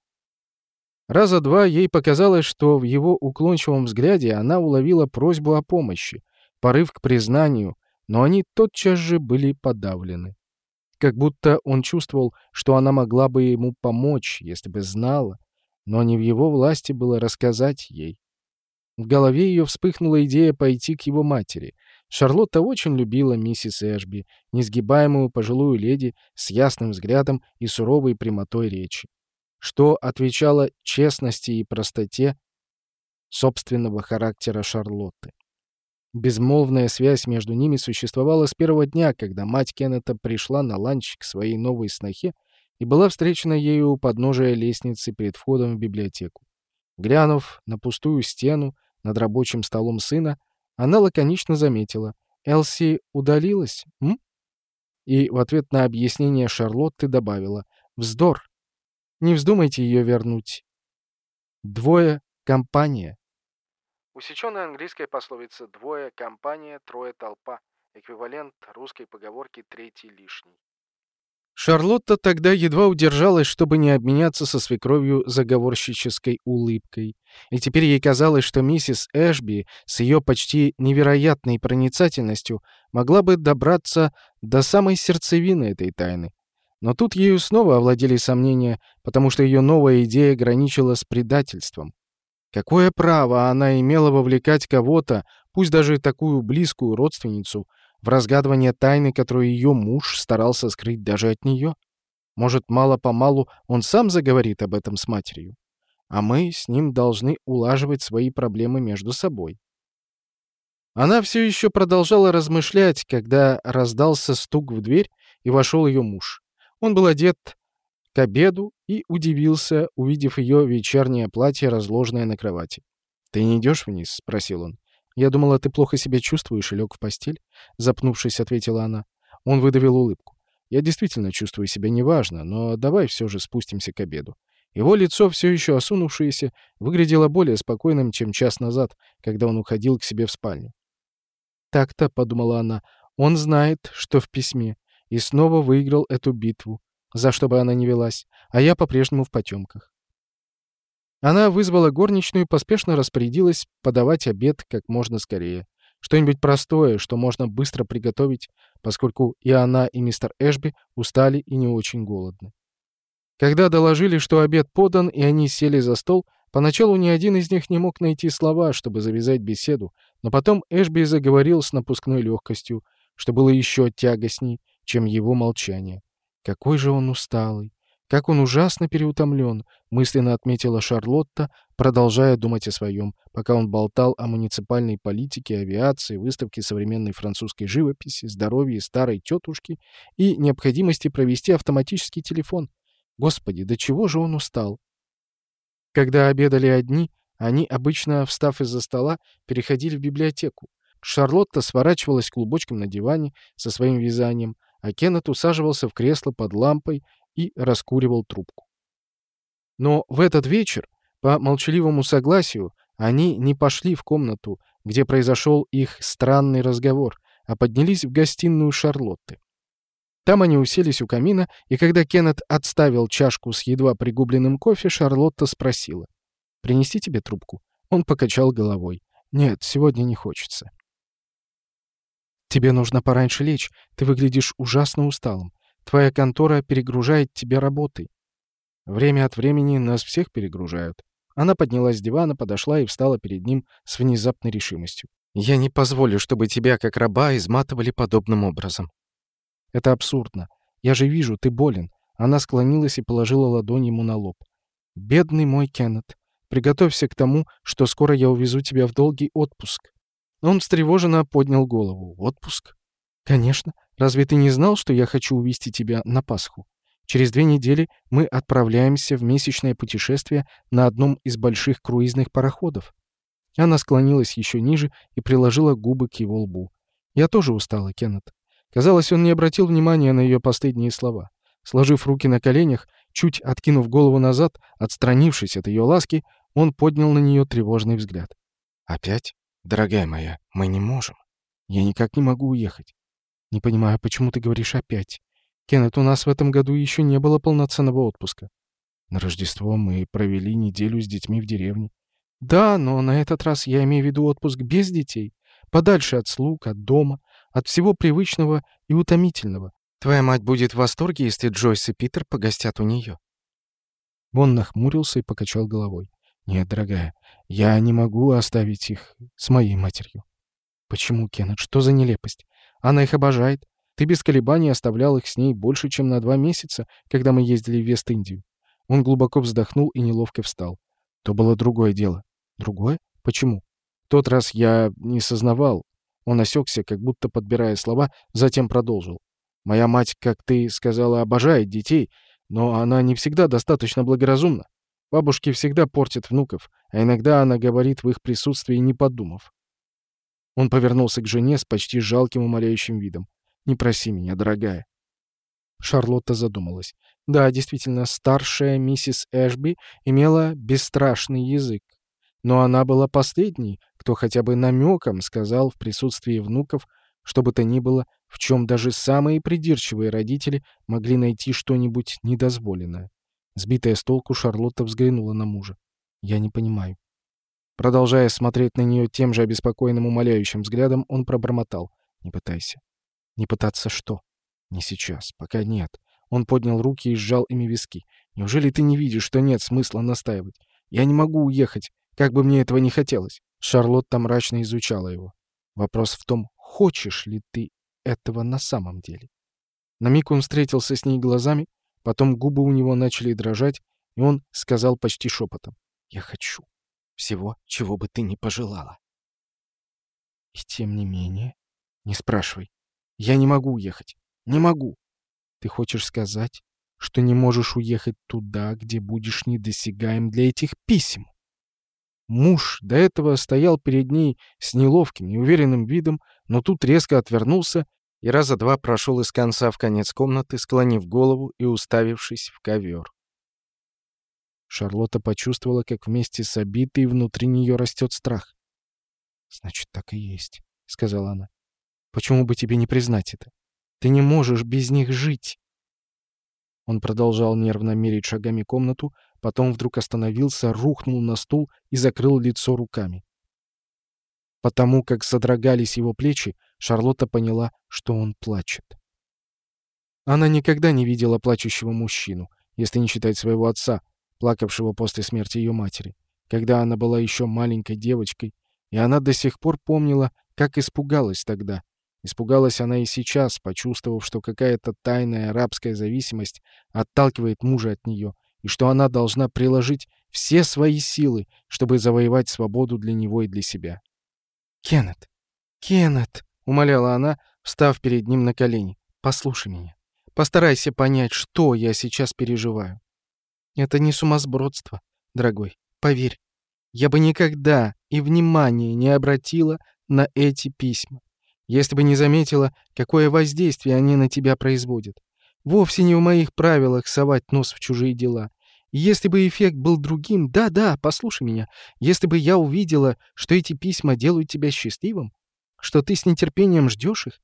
Раза два ей показалось, что в его уклончивом взгляде она уловила просьбу о помощи, порыв к признанию, но они тотчас же были подавлены. Как будто он чувствовал, что она могла бы ему помочь, если бы знала, но не в его власти было рассказать ей. В голове ее вспыхнула идея пойти к его матери, Шарлотта очень любила миссис Эшби, несгибаемую пожилую леди с ясным взглядом и суровой прямотой речи, что отвечало честности и простоте собственного характера Шарлотты. Безмолвная связь между ними существовала с первого дня, когда мать Кеннета пришла на ланч к своей новой снохе и была встречена ею у подножия лестницы перед входом в библиотеку. Глянув на пустую стену над рабочим столом сына, она лаконично заметила. «Элси удалилась, м?» И в ответ на объяснение Шарлотты добавила. «Вздор! Не вздумайте ее вернуть. Двое — компания». Усеченная английская пословица «двое — компания, трое — толпа» эквивалент русской поговорки «третий лишний». Шарлотта тогда едва удержалась, чтобы не обменяться со свекровью заговорщической улыбкой. И теперь ей казалось, что миссис Эшби с ее почти невероятной проницательностью могла бы добраться до самой сердцевины этой тайны. Но тут ею снова овладели сомнения, потому что ее новая идея граничила с предательством. Какое право она имела вовлекать кого-то, пусть даже такую близкую родственницу, в разгадывание тайны, которую ее муж старался скрыть даже от нее. Может, мало-помалу он сам заговорит об этом с матерью, а мы с ним должны улаживать свои проблемы между собой. Она все еще продолжала размышлять, когда раздался стук в дверь, и вошел ее муж. Он был одет к обеду и удивился, увидев ее вечернее платье, разложенное на кровати. «Ты не идешь вниз?» — спросил он. «Я думала, ты плохо себя чувствуешь и лег в постель?» Запнувшись, ответила она. Он выдавил улыбку. «Я действительно чувствую себя неважно, но давай все же спустимся к обеду». Его лицо, все еще осунувшееся, выглядело более спокойным, чем час назад, когда он уходил к себе в спальню. «Так-то», — подумала она, — «он знает, что в письме, и снова выиграл эту битву, за что бы она ни велась, а я по-прежнему в потемках». Она вызвала горничную и поспешно распорядилась подавать обед как можно скорее. Что-нибудь простое, что можно быстро приготовить, поскольку и она, и мистер Эшби устали и не очень голодны. Когда доложили, что обед подан, и они сели за стол, поначалу ни один из них не мог найти слова, чтобы завязать беседу, но потом Эшби заговорил с напускной легкостью, что было еще тягостней, чем его молчание. «Какой же он усталый! Как он ужасно переутомлен!» — мысленно отметила Шарлотта, продолжая думать о своем, пока он болтал о муниципальной политике, авиации, выставке современной французской живописи, здоровье старой тетушки и необходимости провести автоматический телефон. Господи, до чего же он устал! Когда обедали одни, они, обычно, встав из-за стола, переходили в библиотеку. Шарлотта сворачивалась клубочком на диване со своим вязанием, а Кеннет усаживался в кресло под лампой и раскуривал трубку. Но в этот вечер, по молчаливому согласию, они не пошли в комнату, где произошел их странный разговор, а поднялись в гостиную Шарлотты. Там они уселись у камина, и когда Кеннет отставил чашку с едва пригубленным кофе, Шарлотта спросила. Принести тебе трубку?» Он покачал головой. «Нет, сегодня не хочется». «Тебе нужно пораньше лечь. Ты выглядишь ужасно усталым. Твоя контора перегружает тебя работой». «Время от времени нас всех перегружают». Она поднялась с дивана, подошла и встала перед ним с внезапной решимостью. «Я не позволю, чтобы тебя, как раба, изматывали подобным образом». «Это абсурдно. Я же вижу, ты болен». Она склонилась и положила ладонь ему на лоб. «Бедный мой Кеннет. Приготовься к тому, что скоро я увезу тебя в долгий отпуск». Он встревоженно поднял голову. «Отпуск?» «Конечно. Разве ты не знал, что я хочу увезти тебя на Пасху? Через две недели мы отправляемся в месячное путешествие на одном из больших круизных пароходов». Она склонилась еще ниже и приложила губы к его лбу. «Я тоже устала, Кеннет». Казалось, он не обратил внимания на ее последние слова. Сложив руки на коленях, чуть откинув голову назад, отстранившись от ее ласки, он поднял на нее тревожный взгляд. «Опять? Дорогая моя, мы не можем. Я никак не могу уехать. Не понимаю, почему ты говоришь «опять». Кеннет, у нас в этом году еще не было полноценного отпуска. На Рождество мы провели неделю с детьми в деревне. Да, но на этот раз я имею в виду отпуск без детей. Подальше от слуг, от дома, от всего привычного и утомительного. Твоя мать будет в восторге, если Джойс и Питер погостят у нее. Он нахмурился и покачал головой. «Нет, дорогая, я не могу оставить их с моей матерью». «Почему, Кеннет? Что за нелепость? Она их обожает. Ты без колебаний оставлял их с ней больше, чем на два месяца, когда мы ездили в Вест-Индию». Он глубоко вздохнул и неловко встал. То было другое дело. Другое? Почему? Тот раз я не сознавал. Он осекся, как будто подбирая слова, затем продолжил. «Моя мать, как ты сказала, обожает детей, но она не всегда достаточно благоразумна. Бабушки всегда портят внуков, а иногда она говорит в их присутствии, не подумав. Он повернулся к жене с почти жалким умоляющим видом. «Не проси меня, дорогая». Шарлотта задумалась. Да, действительно, старшая миссис Эшби имела бесстрашный язык. Но она была последней, кто хотя бы намеком сказал в присутствии внуков, что бы то ни было, в чем даже самые придирчивые родители могли найти что-нибудь недозволенное. Сбитая с толку, Шарлотта взглянула на мужа. «Я не понимаю». Продолжая смотреть на нее тем же обеспокоенным умоляющим взглядом, он пробормотал. «Не пытайся». «Не пытаться что?» «Не сейчас. Пока нет». Он поднял руки и сжал ими виски. «Неужели ты не видишь, что нет смысла настаивать? Я не могу уехать, как бы мне этого не хотелось». Шарлотта мрачно изучала его. «Вопрос в том, хочешь ли ты этого на самом деле?» На миг он встретился с ней глазами, Потом губы у него начали дрожать, и он сказал почти шепотом. «Я хочу всего, чего бы ты ни пожелала». И тем не менее... Не спрашивай. Я не могу уехать. Не могу. Ты хочешь сказать, что не можешь уехать туда, где будешь недосягаем для этих писем? Муж до этого стоял перед ней с неловким, неуверенным видом, но тут резко отвернулся и раза два прошел из конца в конец комнаты, склонив голову и уставившись в ковер. Шарлотта почувствовала, как вместе с обитой внутри нее растет страх. «Значит, так и есть», — сказала она. «Почему бы тебе не признать это? Ты не можешь без них жить!» Он продолжал нервно мерить шагами комнату, потом вдруг остановился, рухнул на стул и закрыл лицо руками. Потому как содрогались его плечи, Шарлотта поняла, что он плачет. Она никогда не видела плачущего мужчину, если не считать своего отца, плакавшего после смерти ее матери, когда она была еще маленькой девочкой, и она до сих пор помнила, как испугалась тогда, Испугалась она и сейчас, почувствовав, что какая-то тайная арабская зависимость отталкивает мужа от нее, и что она должна приложить все свои силы, чтобы завоевать свободу для него и для себя. «Кеннет! Кеннет!» — умоляла она, встав перед ним на колени. «Послушай меня. Постарайся понять, что я сейчас переживаю. Это не сумасбродство, дорогой, поверь. Я бы никогда и внимания не обратила на эти письма если бы не заметила, какое воздействие они на тебя производят. Вовсе не в моих правилах совать нос в чужие дела. если бы эффект был другим, да-да, послушай меня, если бы я увидела, что эти письма делают тебя счастливым, что ты с нетерпением ждешь их,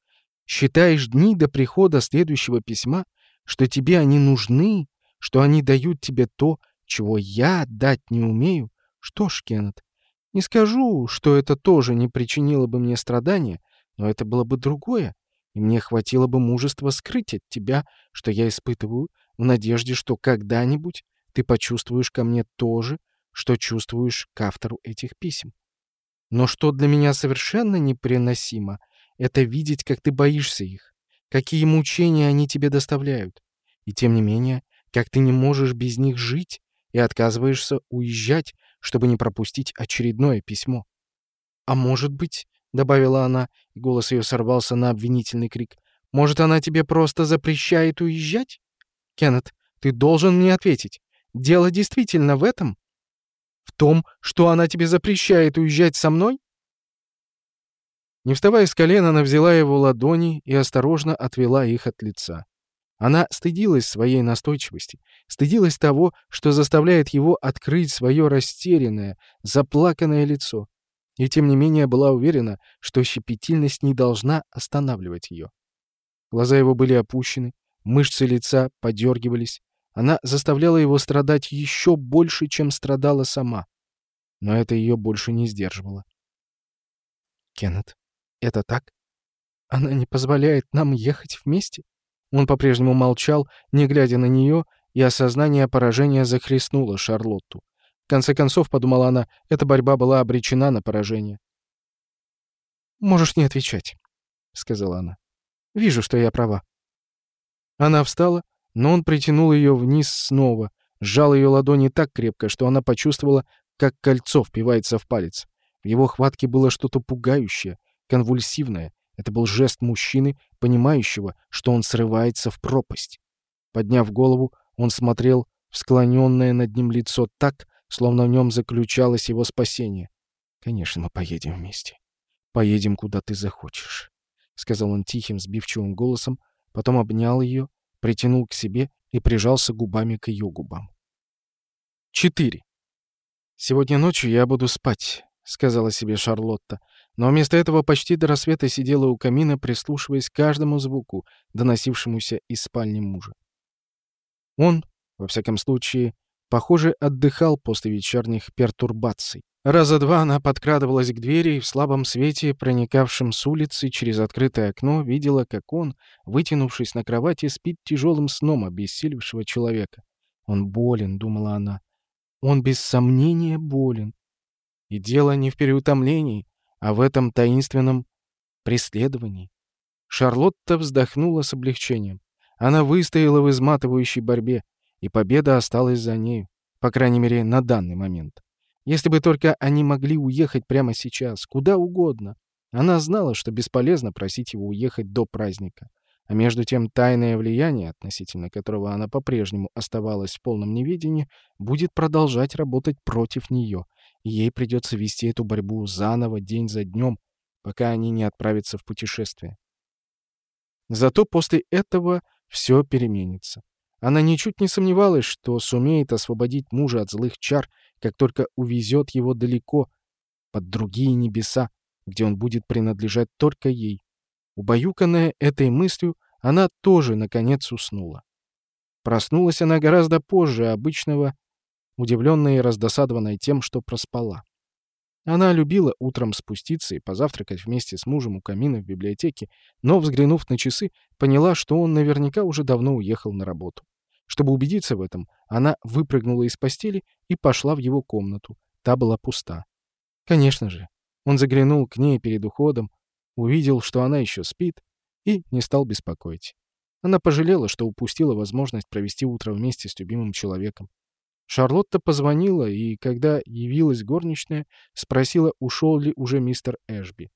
считаешь дни до прихода следующего письма, что тебе они нужны, что они дают тебе то, чего я дать не умею, что ж, Кеннет, не скажу, что это тоже не причинило бы мне страдания, но это было бы другое, и мне хватило бы мужества скрыть от тебя, что я испытываю, в надежде, что когда-нибудь ты почувствуешь ко мне то же, что чувствуешь к автору этих писем. Но что для меня совершенно непреносимо, это видеть, как ты боишься их, какие мучения они тебе доставляют. И тем не менее, как ты не можешь без них жить и отказываешься уезжать, чтобы не пропустить очередное письмо. А может быть, — добавила она, и голос ее сорвался на обвинительный крик. «Может, она тебе просто запрещает уезжать? Кеннет, ты должен мне ответить. Дело действительно в этом? В том, что она тебе запрещает уезжать со мной?» Не вставая с колена, она взяла его ладони и осторожно отвела их от лица. Она стыдилась своей настойчивости, стыдилась того, что заставляет его открыть свое растерянное, заплаканное лицо и тем не менее была уверена, что щепетильность не должна останавливать ее. Глаза его были опущены, мышцы лица подергивались. Она заставляла его страдать еще больше, чем страдала сама. Но это ее больше не сдерживало. «Кеннет, это так? Она не позволяет нам ехать вместе?» Он по-прежнему молчал, не глядя на нее, и осознание поражения захлестнуло Шарлотту конце концов, подумала она, эта борьба была обречена на поражение. «Можешь не отвечать», — сказала она. «Вижу, что я права». Она встала, но он притянул ее вниз снова, сжал ее ладони так крепко, что она почувствовала, как кольцо впивается в палец. В его хватке было что-то пугающее, конвульсивное. Это был жест мужчины, понимающего, что он срывается в пропасть. Подняв голову, он смотрел в склоненное над ним лицо так, словно в нем заключалось его спасение. «Конечно, мы поедем вместе. Поедем, куда ты захочешь», — сказал он тихим, сбивчивым голосом, потом обнял ее, притянул к себе и прижался губами к ее губам. Четыре. «Сегодня ночью я буду спать», — сказала себе Шарлотта, но вместо этого почти до рассвета сидела у камина, прислушиваясь к каждому звуку, доносившемуся из спальни мужа. Он, во всяком случае, Похоже, отдыхал после вечерних пертурбаций. Раза два она подкрадывалась к двери и в слабом свете, проникавшем с улицы через открытое окно, видела, как он, вытянувшись на кровати, спит тяжелым сном обессилевшего человека. «Он болен», — думала она. «Он без сомнения болен». И дело не в переутомлении, а в этом таинственном преследовании. Шарлотта вздохнула с облегчением. Она выстояла в изматывающей борьбе и победа осталась за нею, по крайней мере, на данный момент. Если бы только они могли уехать прямо сейчас, куда угодно. Она знала, что бесполезно просить его уехать до праздника. А между тем тайное влияние, относительно которого она по-прежнему оставалась в полном неведении, будет продолжать работать против нее, ей придется вести эту борьбу заново, день за днем, пока они не отправятся в путешествие. Зато после этого все переменится. Она ничуть не сомневалась, что сумеет освободить мужа от злых чар, как только увезет его далеко, под другие небеса, где он будет принадлежать только ей. Убаюканная этой мыслью, она тоже, наконец, уснула. Проснулась она гораздо позже обычного, удивленная и раздосадованная тем, что проспала. Она любила утром спуститься и позавтракать вместе с мужем у камина в библиотеке, но, взглянув на часы, поняла, что он наверняка уже давно уехал на работу. Чтобы убедиться в этом, она выпрыгнула из постели и пошла в его комнату. Та была пуста. Конечно же, он заглянул к ней перед уходом, увидел, что она еще спит, и не стал беспокоить. Она пожалела, что упустила возможность провести утро вместе с любимым человеком. Шарлотта позвонила, и, когда явилась горничная, спросила, ушел ли уже мистер Эшби.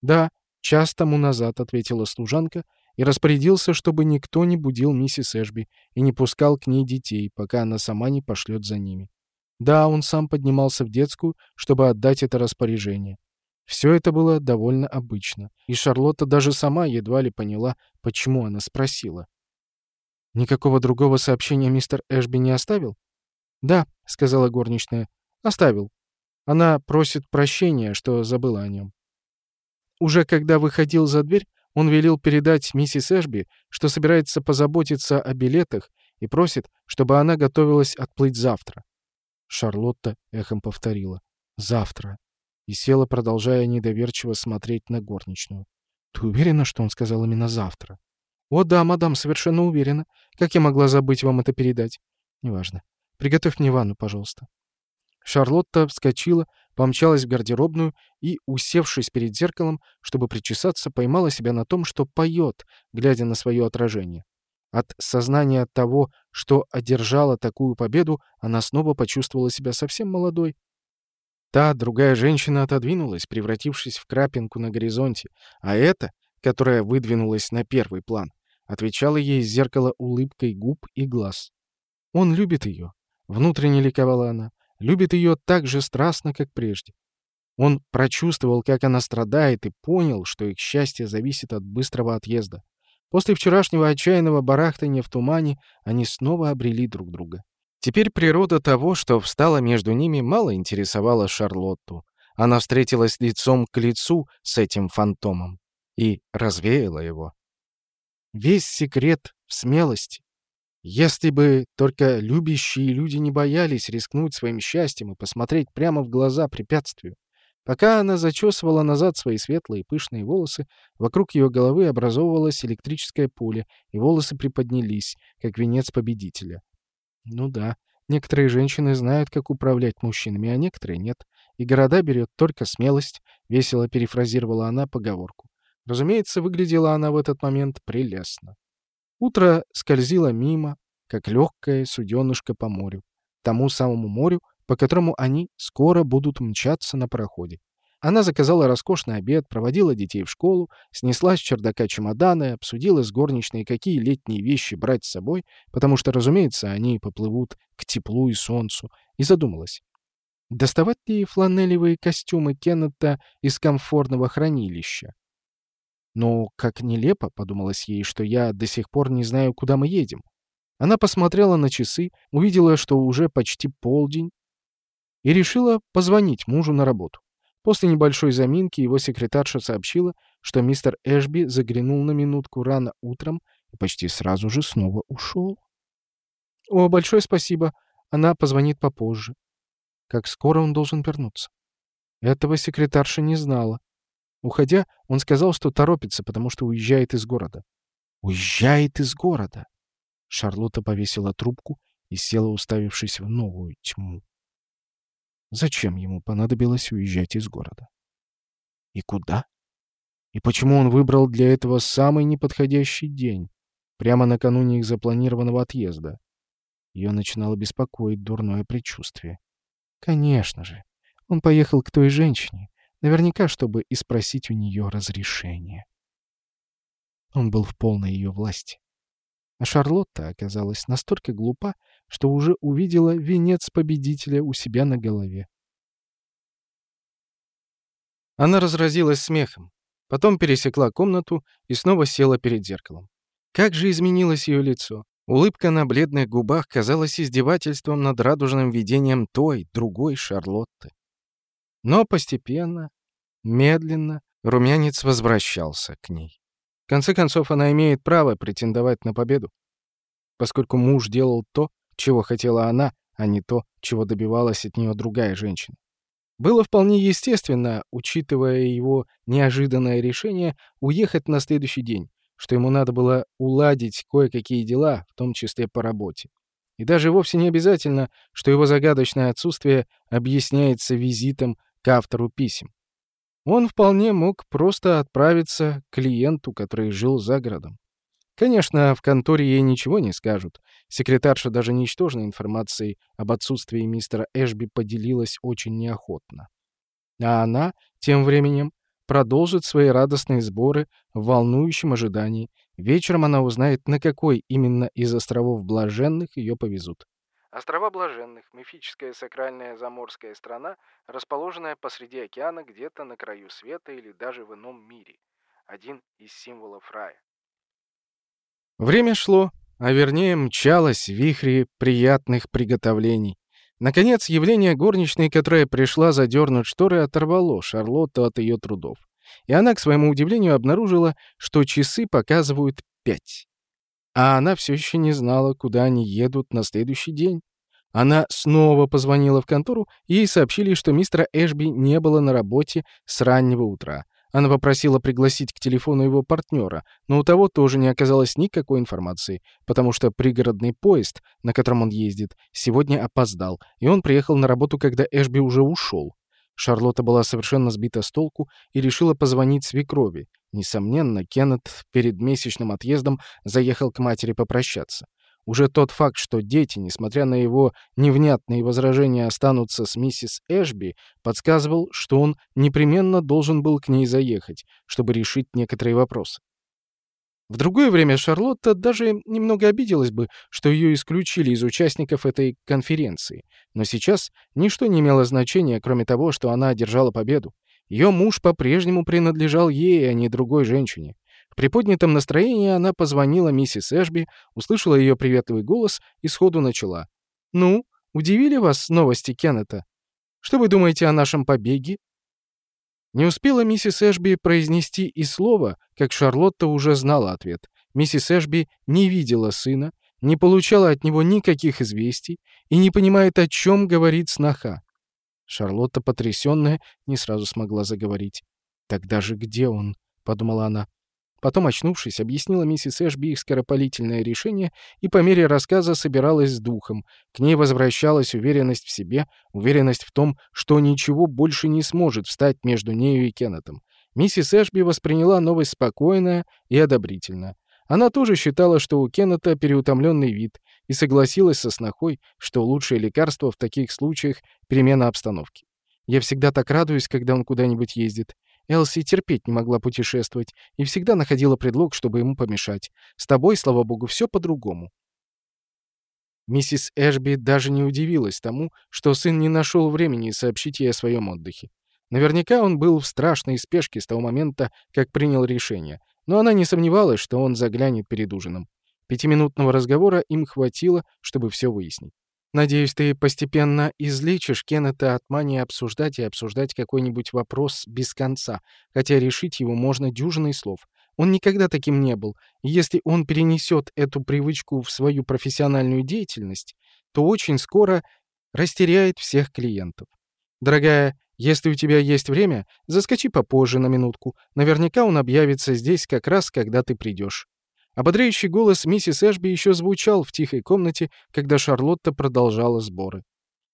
«Да, час тому назад», — ответила служанка, и распорядился, чтобы никто не будил миссис Эшби и не пускал к ней детей, пока она сама не пошлет за ними. Да, он сам поднимался в детскую, чтобы отдать это распоряжение. Все это было довольно обычно, и Шарлотта даже сама едва ли поняла, почему она спросила. «Никакого другого сообщения мистер Эшби не оставил?» «Да», — сказала горничная, — «оставил. Она просит прощения, что забыла о нем». Уже когда выходил за дверь, он велел передать миссис Эшби, что собирается позаботиться о билетах и просит, чтобы она готовилась отплыть завтра. Шарлотта эхом повторила «завтра» и села, продолжая недоверчиво смотреть на горничную. «Ты уверена, что он сказал именно завтра?» «О да, мадам, совершенно уверена. Как я могла забыть вам это передать?» «Неважно. Приготовь мне ванну, пожалуйста». Шарлотта вскочила, помчалась в гардеробную и, усевшись перед зеркалом, чтобы причесаться, поймала себя на том, что поет, глядя на свое отражение. От сознания того, что одержала такую победу, она снова почувствовала себя совсем молодой. Та, другая женщина отодвинулась, превратившись в крапинку на горизонте, а эта, которая выдвинулась на первый план, отвечала ей из зеркала улыбкой губ и глаз. Он любит ее, Внутренне ликовала она. Любит ее так же страстно, как прежде. Он прочувствовал, как она страдает, и понял, что их счастье зависит от быстрого отъезда. После вчерашнего отчаянного барахтания в тумане они снова обрели друг друга. Теперь природа того, что встала между ними, мало интересовала Шарлотту. Она встретилась лицом к лицу с этим фантомом и развеяла его. Весь секрет в смелости. Если бы только любящие люди не боялись рискнуть своим счастьем и посмотреть прямо в глаза препятствию. Пока она зачесывала назад свои светлые пышные волосы, вокруг ее головы образовывалось электрическое поле, и волосы приподнялись, как венец победителя. Ну да, некоторые женщины знают, как управлять мужчинами, а некоторые нет. И города берет только смелость, весело перефразировала она поговорку. Разумеется, выглядела она в этот момент прелестно. Утро скользило мимо, как легкое суденышко по морю. Тому самому морю, по которому они скоро будут мчаться на пароходе. Она заказала роскошный обед, проводила детей в школу, снесла с чердака чемоданы, обсудила с горничной, какие летние вещи брать с собой, потому что, разумеется, они поплывут к теплу и солнцу, и задумалась. Доставать ли фланелевые костюмы Кеннета из комфортного хранилища? Но как нелепо, подумалось ей, что я до сих пор не знаю, куда мы едем. Она посмотрела на часы, увидела, что уже почти полдень, и решила позвонить мужу на работу. После небольшой заминки его секретарша сообщила, что мистер Эшби заглянул на минутку рано утром и почти сразу же снова ушел. «О, большое спасибо. Она позвонит попозже». Как скоро он должен вернуться? Этого секретарша не знала. Уходя, он сказал, что торопится, потому что уезжает из города. Уезжает из города. Шарлотта повесила трубку и села, уставившись в новую тьму. Зачем ему понадобилось уезжать из города? И куда? И почему он выбрал для этого самый неподходящий день, прямо накануне их запланированного отъезда? Ее начинало беспокоить дурное предчувствие. Конечно же, он поехал к той женщине, Наверняка, чтобы и спросить у нее разрешение. Он был в полной ее власти. А Шарлотта оказалась настолько глупа, что уже увидела венец победителя у себя на голове. Она разразилась смехом, потом пересекла комнату и снова села перед зеркалом. Как же изменилось ее лицо! Улыбка на бледных губах казалась издевательством над радужным видением той, другой Шарлотты. Но постепенно, медленно, румянец возвращался к ней. В конце концов, она имеет право претендовать на победу, поскольку муж делал то, чего хотела она, а не то, чего добивалась от нее другая женщина. Было вполне естественно, учитывая его неожиданное решение, уехать на следующий день, что ему надо было уладить кое-какие дела, в том числе по работе. И даже вовсе не обязательно, что его загадочное отсутствие объясняется визитом к автору писем. Он вполне мог просто отправиться к клиенту, который жил за городом. Конечно, в конторе ей ничего не скажут. Секретарша даже ничтожной информацией об отсутствии мистера Эшби поделилась очень неохотно. А она, тем временем, продолжит свои радостные сборы в волнующем ожидании. Вечером она узнает, на какой именно из островов Блаженных ее повезут. Острова Блаженных — мифическая сакральная заморская страна, расположенная посреди океана где-то на краю света или даже в ином мире. Один из символов рая. Время шло, а вернее мчалось в вихре приятных приготовлений. Наконец, явление горничной, которая пришла задернуть шторы, оторвало Шарлотту от ее трудов. И она, к своему удивлению, обнаружила, что часы показывают пять. А она все еще не знала, куда они едут на следующий день. Она снова позвонила в контору, и ей сообщили, что мистера Эшби не было на работе с раннего утра. Она попросила пригласить к телефону его партнера, но у того тоже не оказалось никакой информации, потому что пригородный поезд, на котором он ездит, сегодня опоздал, и он приехал на работу, когда Эшби уже ушел. Шарлотта была совершенно сбита с толку и решила позвонить свекрови. Несомненно, Кеннет перед месячным отъездом заехал к матери попрощаться. Уже тот факт, что дети, несмотря на его невнятные возражения, останутся с миссис Эшби, подсказывал, что он непременно должен был к ней заехать, чтобы решить некоторые вопросы. В другое время Шарлотта даже немного обиделась бы, что ее исключили из участников этой конференции. Но сейчас ничто не имело значения, кроме того, что она одержала победу. Ее муж по-прежнему принадлежал ей, а не другой женщине. В приподнятом настроении она позвонила миссис Эшби, услышала ее приветливый голос и сходу начала. «Ну, удивили вас новости Кеннета? Что вы думаете о нашем побеге?» Не успела миссис Эшби произнести и слова, как Шарлотта уже знала ответ. Миссис Эшби не видела сына, не получала от него никаких известий и не понимает, о чем говорит сноха. Шарлотта, потрясенная, не сразу смогла заговорить. «Тогда же где он?» — подумала она. Потом, очнувшись, объяснила миссис Эшби их скоропалительное решение и по мере рассказа собиралась с духом. К ней возвращалась уверенность в себе, уверенность в том, что ничего больше не сможет встать между нею и Кеннетом. Миссис Эшби восприняла новость спокойно и одобрительно. Она тоже считала, что у Кеннета переутомленный вид, и согласилась со снохой, что лучшее лекарство в таких случаях — перемена обстановки. «Я всегда так радуюсь, когда он куда-нибудь ездит. Элси терпеть не могла путешествовать и всегда находила предлог, чтобы ему помешать. С тобой, слава богу, все по-другому. Миссис Эшби даже не удивилась тому, что сын не нашел времени сообщить ей о своем отдыхе. Наверняка он был в страшной спешке с того момента, как принял решение, но она не сомневалась, что он заглянет перед ужином. Пятиминутного разговора им хватило, чтобы все выяснить. Надеюсь, ты постепенно излечишь Кеннета от мании обсуждать и обсуждать какой-нибудь вопрос без конца, хотя решить его можно дюжиной слов. Он никогда таким не был, и если он перенесет эту привычку в свою профессиональную деятельность, то очень скоро растеряет всех клиентов. Дорогая, если у тебя есть время, заскочи попозже на минутку. Наверняка он объявится здесь как раз, когда ты придешь. Ободряющий голос миссис Эшби еще звучал в тихой комнате, когда Шарлотта продолжала сборы.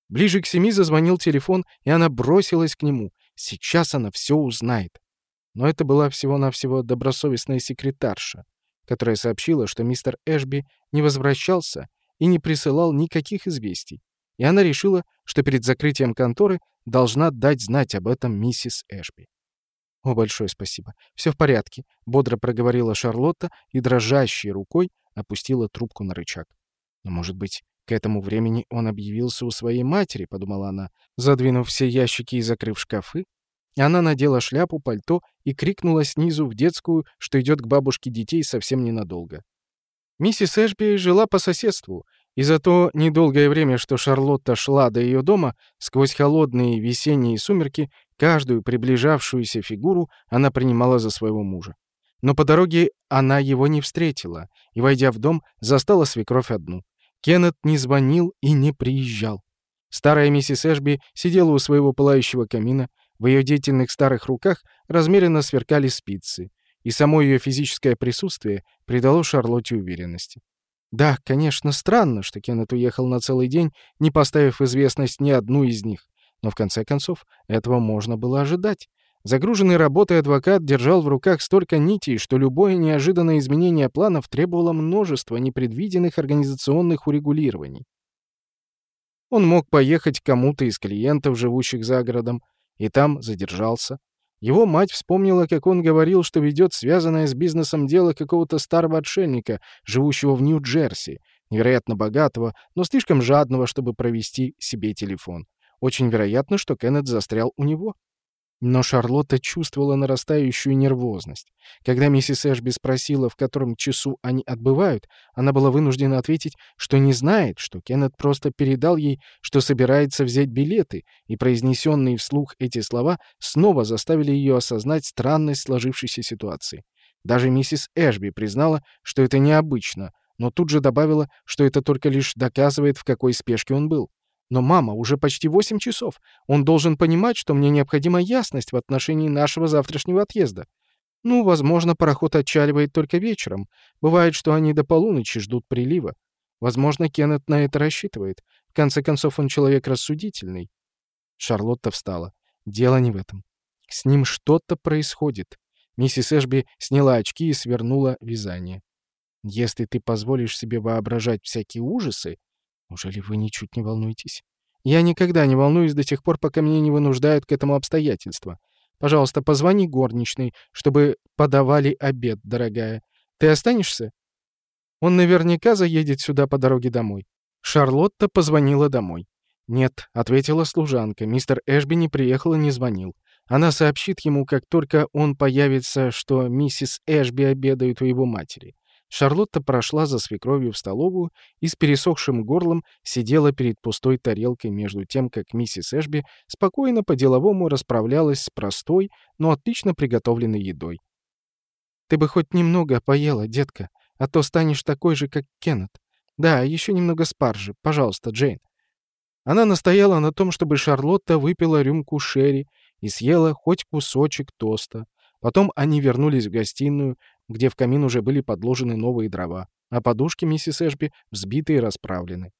Ближе к семи зазвонил телефон, и она бросилась к нему. Сейчас она все узнает. Но это была всего-навсего добросовестная секретарша, которая сообщила, что мистер Эшби не возвращался и не присылал никаких известий. И она решила, что перед закрытием конторы должна дать знать об этом миссис Эшби. «О, большое спасибо. Все в порядке», — бодро проговорила Шарлотта и дрожащей рукой опустила трубку на рычаг. «Но, может быть, к этому времени он объявился у своей матери», — подумала она, задвинув все ящики и закрыв шкафы. Она надела шляпу, пальто и крикнула снизу в детскую, что идет к бабушке детей совсем ненадолго. Миссис Эшби жила по соседству, и за то недолгое время, что Шарлотта шла до ее дома, сквозь холодные весенние сумерки, каждую приближавшуюся фигуру она принимала за своего мужа. Но по дороге она его не встретила, и, войдя в дом, застала свекровь одну. Кеннет не звонил и не приезжал. Старая миссис Эшби сидела у своего пылающего камина, в ее деятельных старых руках размеренно сверкали спицы, и само ее физическое присутствие придало Шарлотте уверенности. Да, конечно, странно, что Кеннет уехал на целый день, не поставив известность ни одну из них. Но в конце концов, этого можно было ожидать. Загруженный работой адвокат держал в руках столько нитей, что любое неожиданное изменение планов требовало множества непредвиденных организационных урегулирований. Он мог поехать к кому-то из клиентов, живущих за городом, и там задержался. Его мать вспомнила, как он говорил, что ведет связанное с бизнесом дело какого-то старого отшельника, живущего в Нью-Джерси, невероятно богатого, но слишком жадного, чтобы провести себе телефон. Очень вероятно, что Кеннет застрял у него. Но Шарлотта чувствовала нарастающую нервозность. Когда миссис Эшби спросила, в котором часу они отбывают, она была вынуждена ответить, что не знает, что Кеннет просто передал ей, что собирается взять билеты, и произнесенные вслух эти слова снова заставили ее осознать странность сложившейся ситуации. Даже миссис Эшби признала, что это необычно, но тут же добавила, что это только лишь доказывает, в какой спешке он был. Но, мама, уже почти восемь часов. Он должен понимать, что мне необходима ясность в отношении нашего завтрашнего отъезда. Ну, возможно, пароход отчаливает только вечером. Бывает, что они до полуночи ждут прилива. Возможно, Кеннет на это рассчитывает. В конце концов, он человек рассудительный. Шарлотта встала. Дело не в этом. С ним что-то происходит. Миссис Эшби сняла очки и свернула вязание. «Если ты позволишь себе воображать всякие ужасы, Неужели вы ничуть не волнуетесь? Я никогда не волнуюсь до тех пор, пока меня не вынуждают к этому обстоятельства. Пожалуйста, позвони горничной, чтобы подавали обед, дорогая. Ты останешься? Он наверняка заедет сюда по дороге домой. Шарлотта позвонила домой. «Нет», — ответила служанка. «Мистер Эшби не приехал и не звонил. Она сообщит ему, как только он появится, что миссис Эшби обедает у его матери. Шарлотта прошла за свекровью в столовую и с пересохшим горлом сидела перед пустой тарелкой между тем, как миссис Эшби спокойно по-деловому расправлялась с простой, но отлично приготовленной едой. «Ты бы хоть немного поела, детка, а то станешь такой же, как Кеннет. Да, еще немного спаржи. Пожалуйста, Джейн». Она настояла на том, чтобы Шарлотта выпила рюмку шерри и съела хоть кусочек тоста. Потом они вернулись в гостиную, где в камин уже были подложены новые дрова, а подушки миссис Эшби взбиты и расправлены.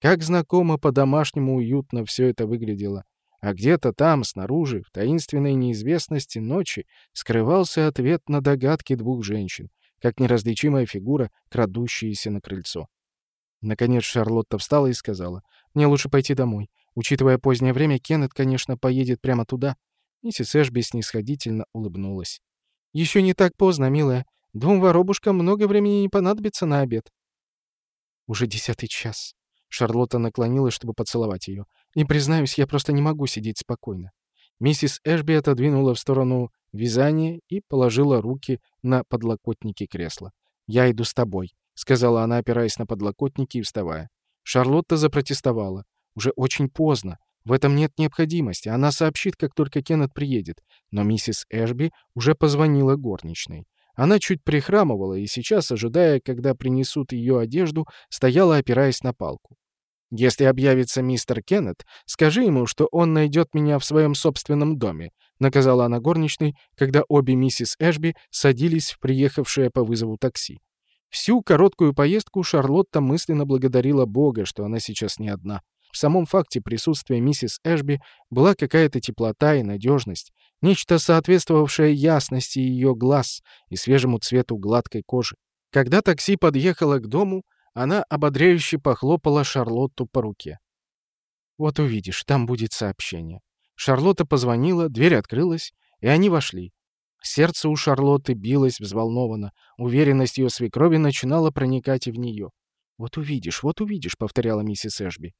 Как знакомо по-домашнему уютно все это выглядело. А где-то там, снаружи, в таинственной неизвестности ночи, скрывался ответ на догадки двух женщин, как неразличимая фигура, крадущаяся на крыльцо. Наконец Шарлотта встала и сказала, «Мне лучше пойти домой. Учитывая позднее время, Кеннет, конечно, поедет прямо туда». Миссис Эшби снисходительно улыбнулась. «Еще не так поздно, милая. Двум воробушкам много времени не понадобится на обед». «Уже десятый час». Шарлотта наклонилась, чтобы поцеловать ее. «И, признаюсь, я просто не могу сидеть спокойно». Миссис Эшби отодвинула в сторону вязания и положила руки на подлокотники кресла. «Я иду с тобой», — сказала она, опираясь на подлокотники и вставая. Шарлотта запротестовала. «Уже очень поздно. В этом нет необходимости. Она сообщит, как только Кеннет приедет. Но миссис Эшби уже позвонила горничной. Она чуть прихрамывала и сейчас, ожидая, когда принесут ее одежду, стояла, опираясь на палку. «Если объявится мистер Кеннет, скажи ему, что он найдет меня в своем собственном доме», наказала она горничной, когда обе миссис Эшби садились в приехавшее по вызову такси. Всю короткую поездку Шарлотта мысленно благодарила Бога, что она сейчас не одна. В самом факте присутствия миссис Эшби была какая-то теплота и надежность, нечто соответствовавшее ясности ее глаз и свежему цвету гладкой кожи. Когда такси подъехало к дому, она ободряюще похлопала Шарлотту по руке. Вот увидишь, там будет сообщение. Шарлотта позвонила, дверь открылась, и они вошли. Сердце у Шарлотты билось взволнованно. Уверенность ее свекрови начинала проникать и в нее. «Вот увидишь, вот увидишь», — повторяла миссис Эшби.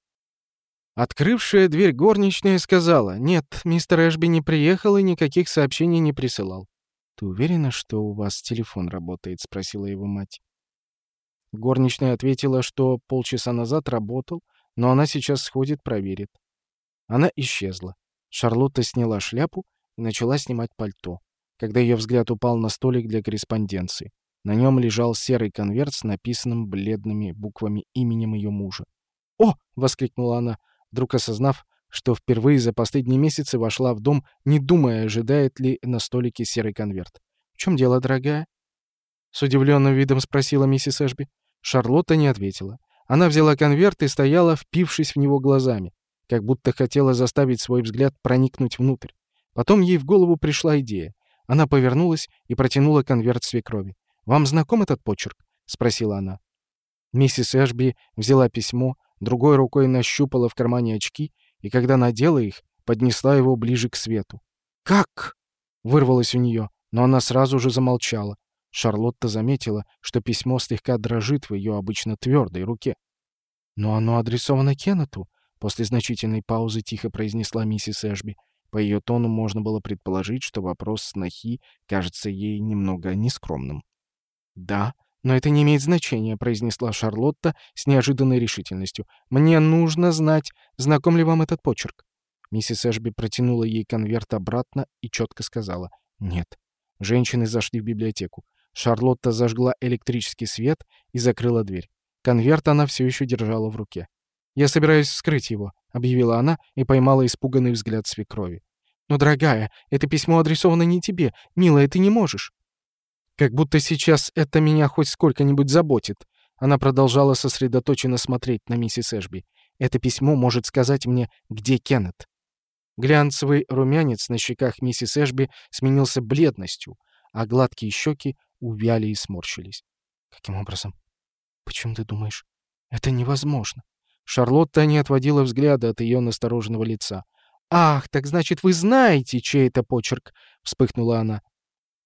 Открывшая дверь горничная сказала, «Нет, мистер Эшби не приехал и никаких сообщений не присылал». «Ты уверена, что у вас телефон работает?» — спросила его мать. Горничная ответила, что полчаса назад работал, но она сейчас сходит, проверит. Она исчезла. Шарлотта сняла шляпу и начала снимать пальто, когда ее взгляд упал на столик для корреспонденции. На нем лежал серый конверт с написанным бледными буквами именем ее мужа. «О!» — воскликнула она, вдруг осознав, что впервые за последние месяцы вошла в дом, не думая, ожидает ли на столике серый конверт. «В чем дело, дорогая?» С удивленным видом спросила миссис Эшби. Шарлотта не ответила. Она взяла конверт и стояла, впившись в него глазами, как будто хотела заставить свой взгляд проникнуть внутрь. Потом ей в голову пришла идея. Она повернулась и протянула конверт свекрови. «Вам знаком этот почерк?» — спросила она. Миссис Эшби взяла письмо, другой рукой нащупала в кармане очки и, когда надела их, поднесла его ближе к свету. «Как?» — вырвалось у нее, но она сразу же замолчала. Шарлотта заметила, что письмо слегка дрожит в ее обычно твердой руке. «Но оно адресовано Кеннету», — после значительной паузы тихо произнесла миссис Эшби. По ее тону можно было предположить, что вопрос снохи кажется ей немного нескромным. «Да, но это не имеет значения», — произнесла Шарлотта с неожиданной решительностью. «Мне нужно знать, знаком ли вам этот почерк». Миссис Эшби протянула ей конверт обратно и четко сказала «нет». Женщины зашли в библиотеку. Шарлотта зажгла электрический свет и закрыла дверь. Конверт она все еще держала в руке. «Я собираюсь вскрыть его», — объявила она и поймала испуганный взгляд свекрови. «Но, дорогая, это письмо адресовано не тебе. Милая, ты не можешь». «Как будто сейчас это меня хоть сколько-нибудь заботит». Она продолжала сосредоточенно смотреть на миссис Эшби. «Это письмо может сказать мне, где Кеннет». Глянцевый румянец на щеках миссис Эшби сменился бледностью, а гладкие щеки увяли и сморщились. «Каким образом? Почему ты думаешь? Это невозможно!» Шарлотта не отводила взгляда от ее настороженного лица. «Ах, так значит, вы знаете, чей это почерк?» — вспыхнула она.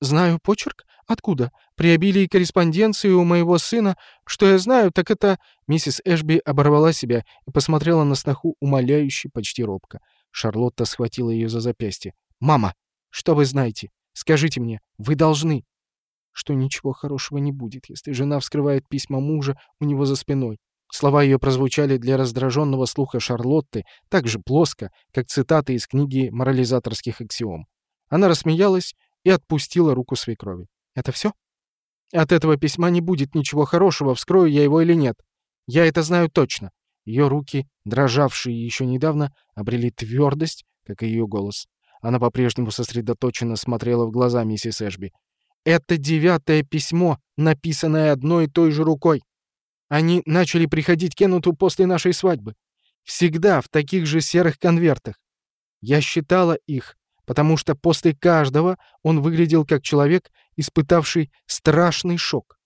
«Знаю почерк? Откуда? При обилии корреспонденции у моего сына. Что я знаю, так это...» Миссис Эшби оборвала себя и посмотрела на сноху умоляюще, почти робко. Шарлотта схватила ее за запястье. «Мама, что вы знаете? Скажите мне, вы должны...» Что ничего хорошего не будет, если жена вскрывает письма мужа у него за спиной. Слова ее прозвучали для раздраженного слуха Шарлотты так же плоско, как цитаты из книги морализаторских аксиом. Она рассмеялась и отпустила руку свекрови. «Это все? От этого письма не будет ничего хорошего, вскрою я его или нет. Я это знаю точно». Ее руки, дрожавшие еще недавно, обрели твердость, как и ее голос. Она по-прежнему сосредоточенно смотрела в глаза миссис Эшби. «Это девятое письмо, написанное одной и той же рукой. Они начали приходить к Кеннету после нашей свадьбы. Всегда в таких же серых конвертах. Я считала их, потому что после каждого он выглядел как человек, испытавший страшный шок.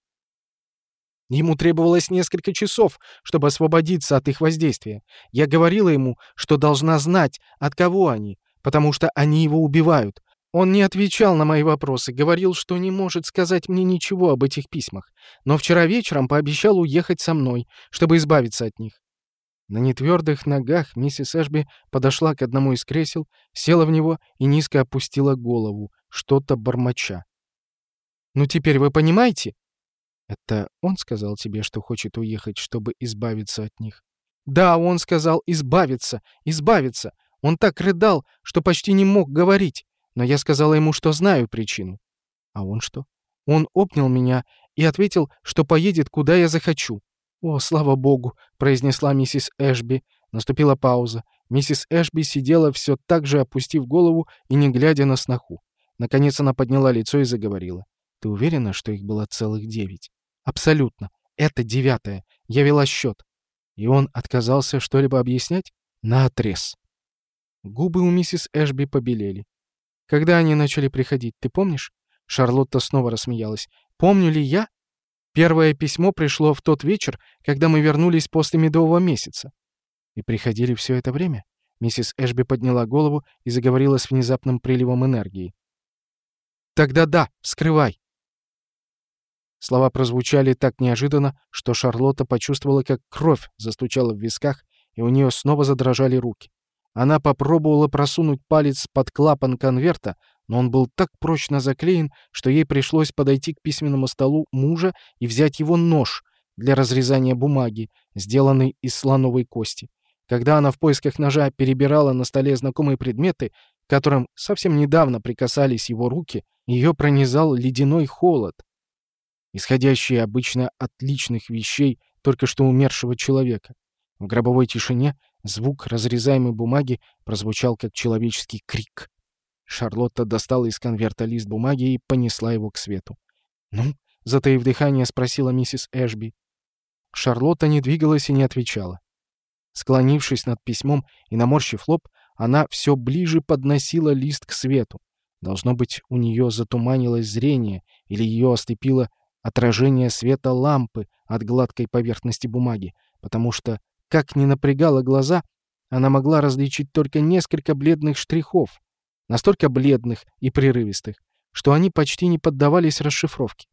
Ему требовалось несколько часов, чтобы освободиться от их воздействия. Я говорила ему, что должна знать, от кого они, потому что они его убивают, он не отвечал на мои вопросы, говорил, что не может сказать мне ничего об этих письмах, но вчера вечером пообещал уехать со мной, чтобы избавиться от них. На нетвердых ногах миссис Эшби подошла к одному из кресел, села в него и низко опустила голову, что-то бормоча. «Ну теперь вы понимаете?» «Это он сказал тебе, что хочет уехать, чтобы избавиться от них?» «Да, он сказал избавиться, избавиться. Он так рыдал, что почти не мог говорить. Но я сказала ему, что знаю причину. А он что? Он обнял меня и ответил, что поедет, куда я захочу. «О, слава богу!» — произнесла миссис Эшби. Наступила пауза. Миссис Эшби сидела все так же, опустив голову и не глядя на сноху. Наконец она подняла лицо и заговорила. «Ты уверена, что их было целых девять?» «Абсолютно. Это девятое. Я вела счет». И он отказался что-либо объяснять? Наотрез. Губы у миссис Эшби побелели. Когда они начали приходить, ты помнишь?» Шарлотта снова рассмеялась. «Помню ли я? Первое письмо пришло в тот вечер, когда мы вернулись после медового месяца. «И приходили все это время?» Миссис Эшби подняла голову и заговорила с внезапным приливом энергии. «Тогда да, вскрывай!» Слова прозвучали так неожиданно, что Шарлотта почувствовала, как кровь застучала в висках, и у нее снова задрожали руки. Она попробовала просунуть палец под клапан конверта, но он был так прочно заклеен, что ей пришлось подойти к письменному столу мужа и взять его нож для разрезания бумаги, сделанный из слоновой кости. Когда она в поисках ножа перебирала на столе знакомые предметы, к которым совсем недавно прикасались его руки, ее пронизал ледяной холод, исходящий обычно от личных вещей только что умершего человека. В гробовой тишине звук разрезаемой бумаги прозвучал как человеческий крик. Шарлотта достала из конверта лист бумаги и понесла его к свету. «Ну?» — затаив дыхание, спросила миссис Эшби. Шарлотта не двигалась и не отвечала. Склонившись над письмом и наморщив лоб, она все ближе подносила лист к свету. Должно быть, у нее затуманилось зрение или ее ослепило отражение света лампы от гладкой поверхности бумаги, потому что, как ни напрягала глаза, она могла различить только несколько бледных штрихов, настолько бледных и прерывистых, что они почти не поддавались расшифровке.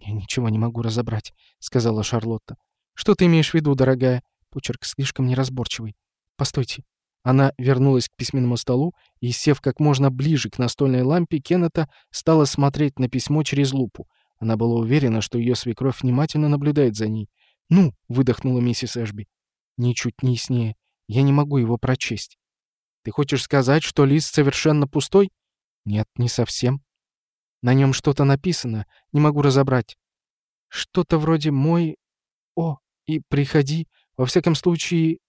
«Я ничего не могу разобрать», — сказала Шарлотта. «Что ты имеешь в виду, дорогая? Почерк слишком неразборчивый. Постойте». Она вернулась к письменному столу и, сев как можно ближе к настольной лампе, Кеннета стала смотреть на письмо через лупу. Она была уверена, что ее свекровь внимательно наблюдает за ней. «Ну!» — выдохнула миссис Эшби. «Ничуть не яснее. Я не могу его прочесть». «Ты хочешь сказать, что лист совершенно пустой?» «Нет, не совсем. На нем что-то написано, не могу разобрать. Что-то вроде «мой...» «О, и приходи», во всяком случае,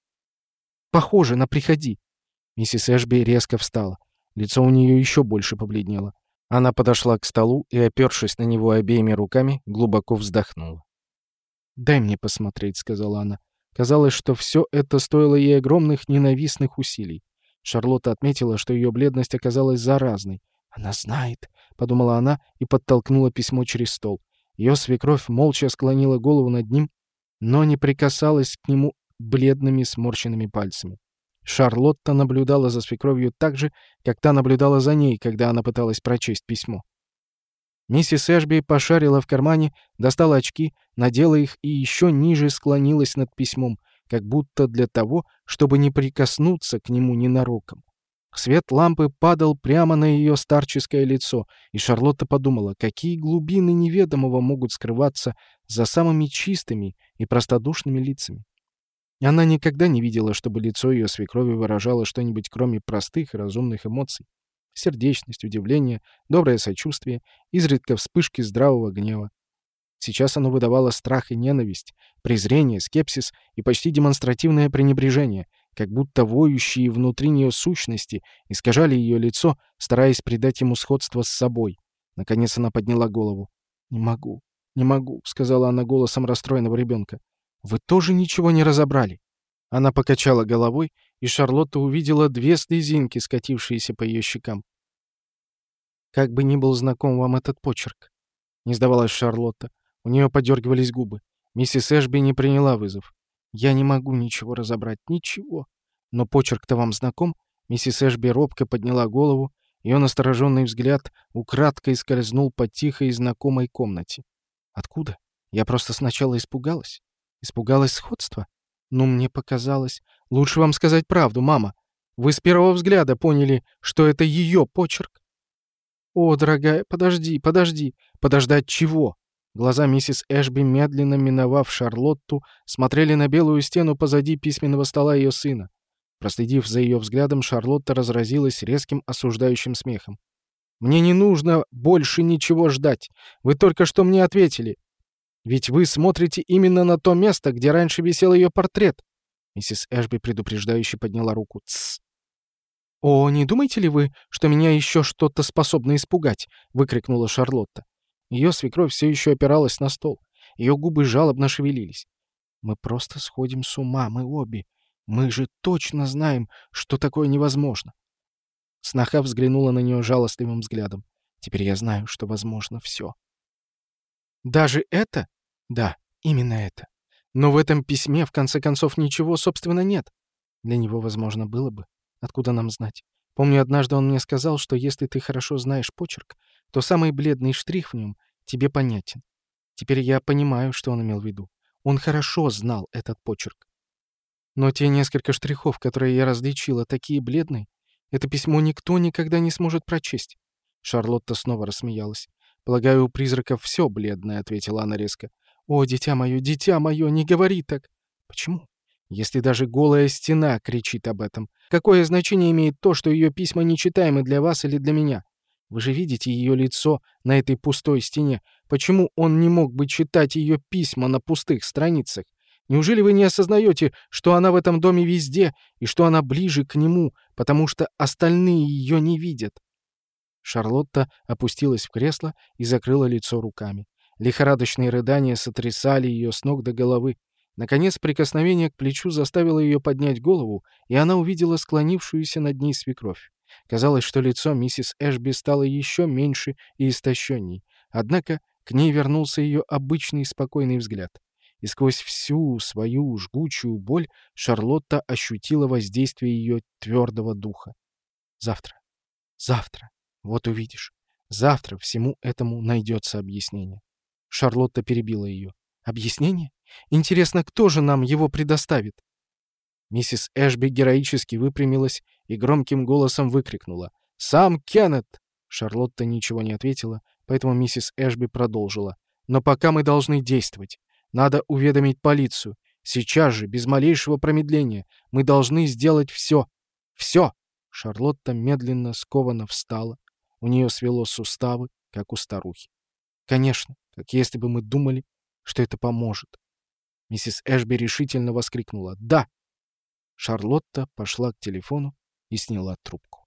похоже на «приходи». Миссис Эшби резко встала. Лицо у нее еще больше побледнело. Она подошла к столу и, опершись на него обеими руками, глубоко вздохнула. «Дай мне посмотреть», — сказала она. Казалось, что все это стоило ей огромных ненавистных усилий. Шарлотта отметила, что ее бледность оказалась заразной. «Она знает», — подумала она и подтолкнула письмо через стол. Ее свекровь молча склонила голову над ним, но не прикасалась к нему бледными сморщенными пальцами. Шарлотта наблюдала за свекровью так же, как та наблюдала за ней, когда она пыталась прочесть письмо. Миссис Эшби пошарила в кармане, достала очки, надела их и еще ниже склонилась над письмом, как будто для того, чтобы не прикоснуться к нему ненароком. Свет лампы падал прямо на ее старческое лицо, и Шарлотта подумала, какие глубины неведомого могут скрываться за самыми чистыми и простодушными лицами. Она никогда не видела, чтобы лицо ее свекрови выражало что-нибудь кроме простых и разумных эмоций. Сердечность, удивление, доброе сочувствие, изредка вспышки здравого гнева. Сейчас оно выдавало страх и ненависть, презрение, скепсис и почти демонстративное пренебрежение, как будто воющие внутри нее сущности искажали ее лицо, стараясь придать ему сходство с собой. Наконец она подняла голову. «Не могу, не могу», — сказала она голосом расстроенного ребенка. Вы тоже ничего не разобрали?» Она покачала головой, и Шарлотта увидела две слезинки, скатившиеся по ее щекам. «Как бы ни был знаком вам этот почерк», — не сдавалась Шарлотта. У нее подергивались губы. Миссис Эшби не приняла вызов. «Я не могу ничего разобрать, ничего. Но почерк-то вам знаком?» Миссис Эшби робко подняла голову, ее настороженный взгляд украдкой скользнул по тихой и знакомой комнате. «Откуда? Я просто сначала испугалась. Испугалась сходства? Ну, мне показалось. Лучше вам сказать правду, мама. Вы с первого взгляда поняли, что это ее почерк? О, дорогая, подожди, подожди. Подождать чего? Глаза миссис Эшби, медленно миновав Шарлотту, смотрели на белую стену позади письменного стола ее сына. Проследив за ее взглядом, Шарлотта разразилась резким осуждающим смехом. «Мне не нужно больше ничего ждать. Вы только что мне ответили. Ведь вы смотрите именно на то место, где раньше висел ее портрет. Миссис Эшби предупреждающе подняла руку. Тсс. «О, не думаете ли вы, что меня еще что-то способно испугать?» — выкрикнула Шарлотта. Ее свекровь все еще опиралась на стол. Ее губы жалобно шевелились. «Мы просто сходим с ума, мы обе. Мы же точно знаем, что такое невозможно». Сноха взглянула на нее жалостливым взглядом. «Теперь я знаю, что возможно все». Даже это? Да, именно это. Но в этом письме, в конце концов, ничего, собственно, нет. Для него, возможно, было бы. Откуда нам знать? Помню, однажды он мне сказал, что если ты хорошо знаешь почерк, то самый бледный штрих в нем тебе понятен. Теперь я понимаю, что он имел в виду. Он хорошо знал этот почерк. Но те несколько штрихов, которые я различила, такие бледные, это письмо никто никогда не сможет прочесть. Шарлотта снова рассмеялась. «Полагаю, у призраков все бледное», — ответила она резко. «О, дитя мое, дитя мое, не говори так!» «Почему? Если даже голая стена кричит об этом, какое значение имеет то, что ее письма нечитаемы для вас или для меня? Вы же видите ее лицо на этой пустой стене. Почему он не мог бы читать ее письма на пустых страницах? Неужели вы не осознаете, что она в этом доме везде и что она ближе к нему, потому что остальные ее не видят?» Шарлотта опустилась в кресло и закрыла лицо руками. Лихорадочные рыдания сотрясали ее с ног до головы. Наконец, прикосновение к плечу заставило ее поднять голову, и она увидела склонившуюся над ней свекровь. Казалось, что лицо миссис Эшби стало еще меньше и истощенней. Однако к ней вернулся ее обычный спокойный взгляд. И сквозь всю свою жгучую боль Шарлотта ощутила воздействие ее твердого духа. «Завтра. Завтра. Вот увидишь. Завтра всему этому найдется объяснение». Шарлотта перебила ее. «Объяснение? Интересно, кто же нам его предоставит?» Миссис Эшби героически выпрямилась и громким голосом выкрикнула. «Сам Кеннет!» Шарлотта ничего не ответила, поэтому миссис Эшби продолжила. «Но пока мы должны действовать. Надо уведомить полицию. Сейчас же, без малейшего промедления. Мы должны сделать все. Все!» Шарлотта медленно, скованно встала. У нее свело суставы, как у старухи. «Конечно, как если бы мы думали, что это поможет. Миссис Эшби решительно воскликнула «Да!». Шарлотта пошла к телефону и сняла трубку.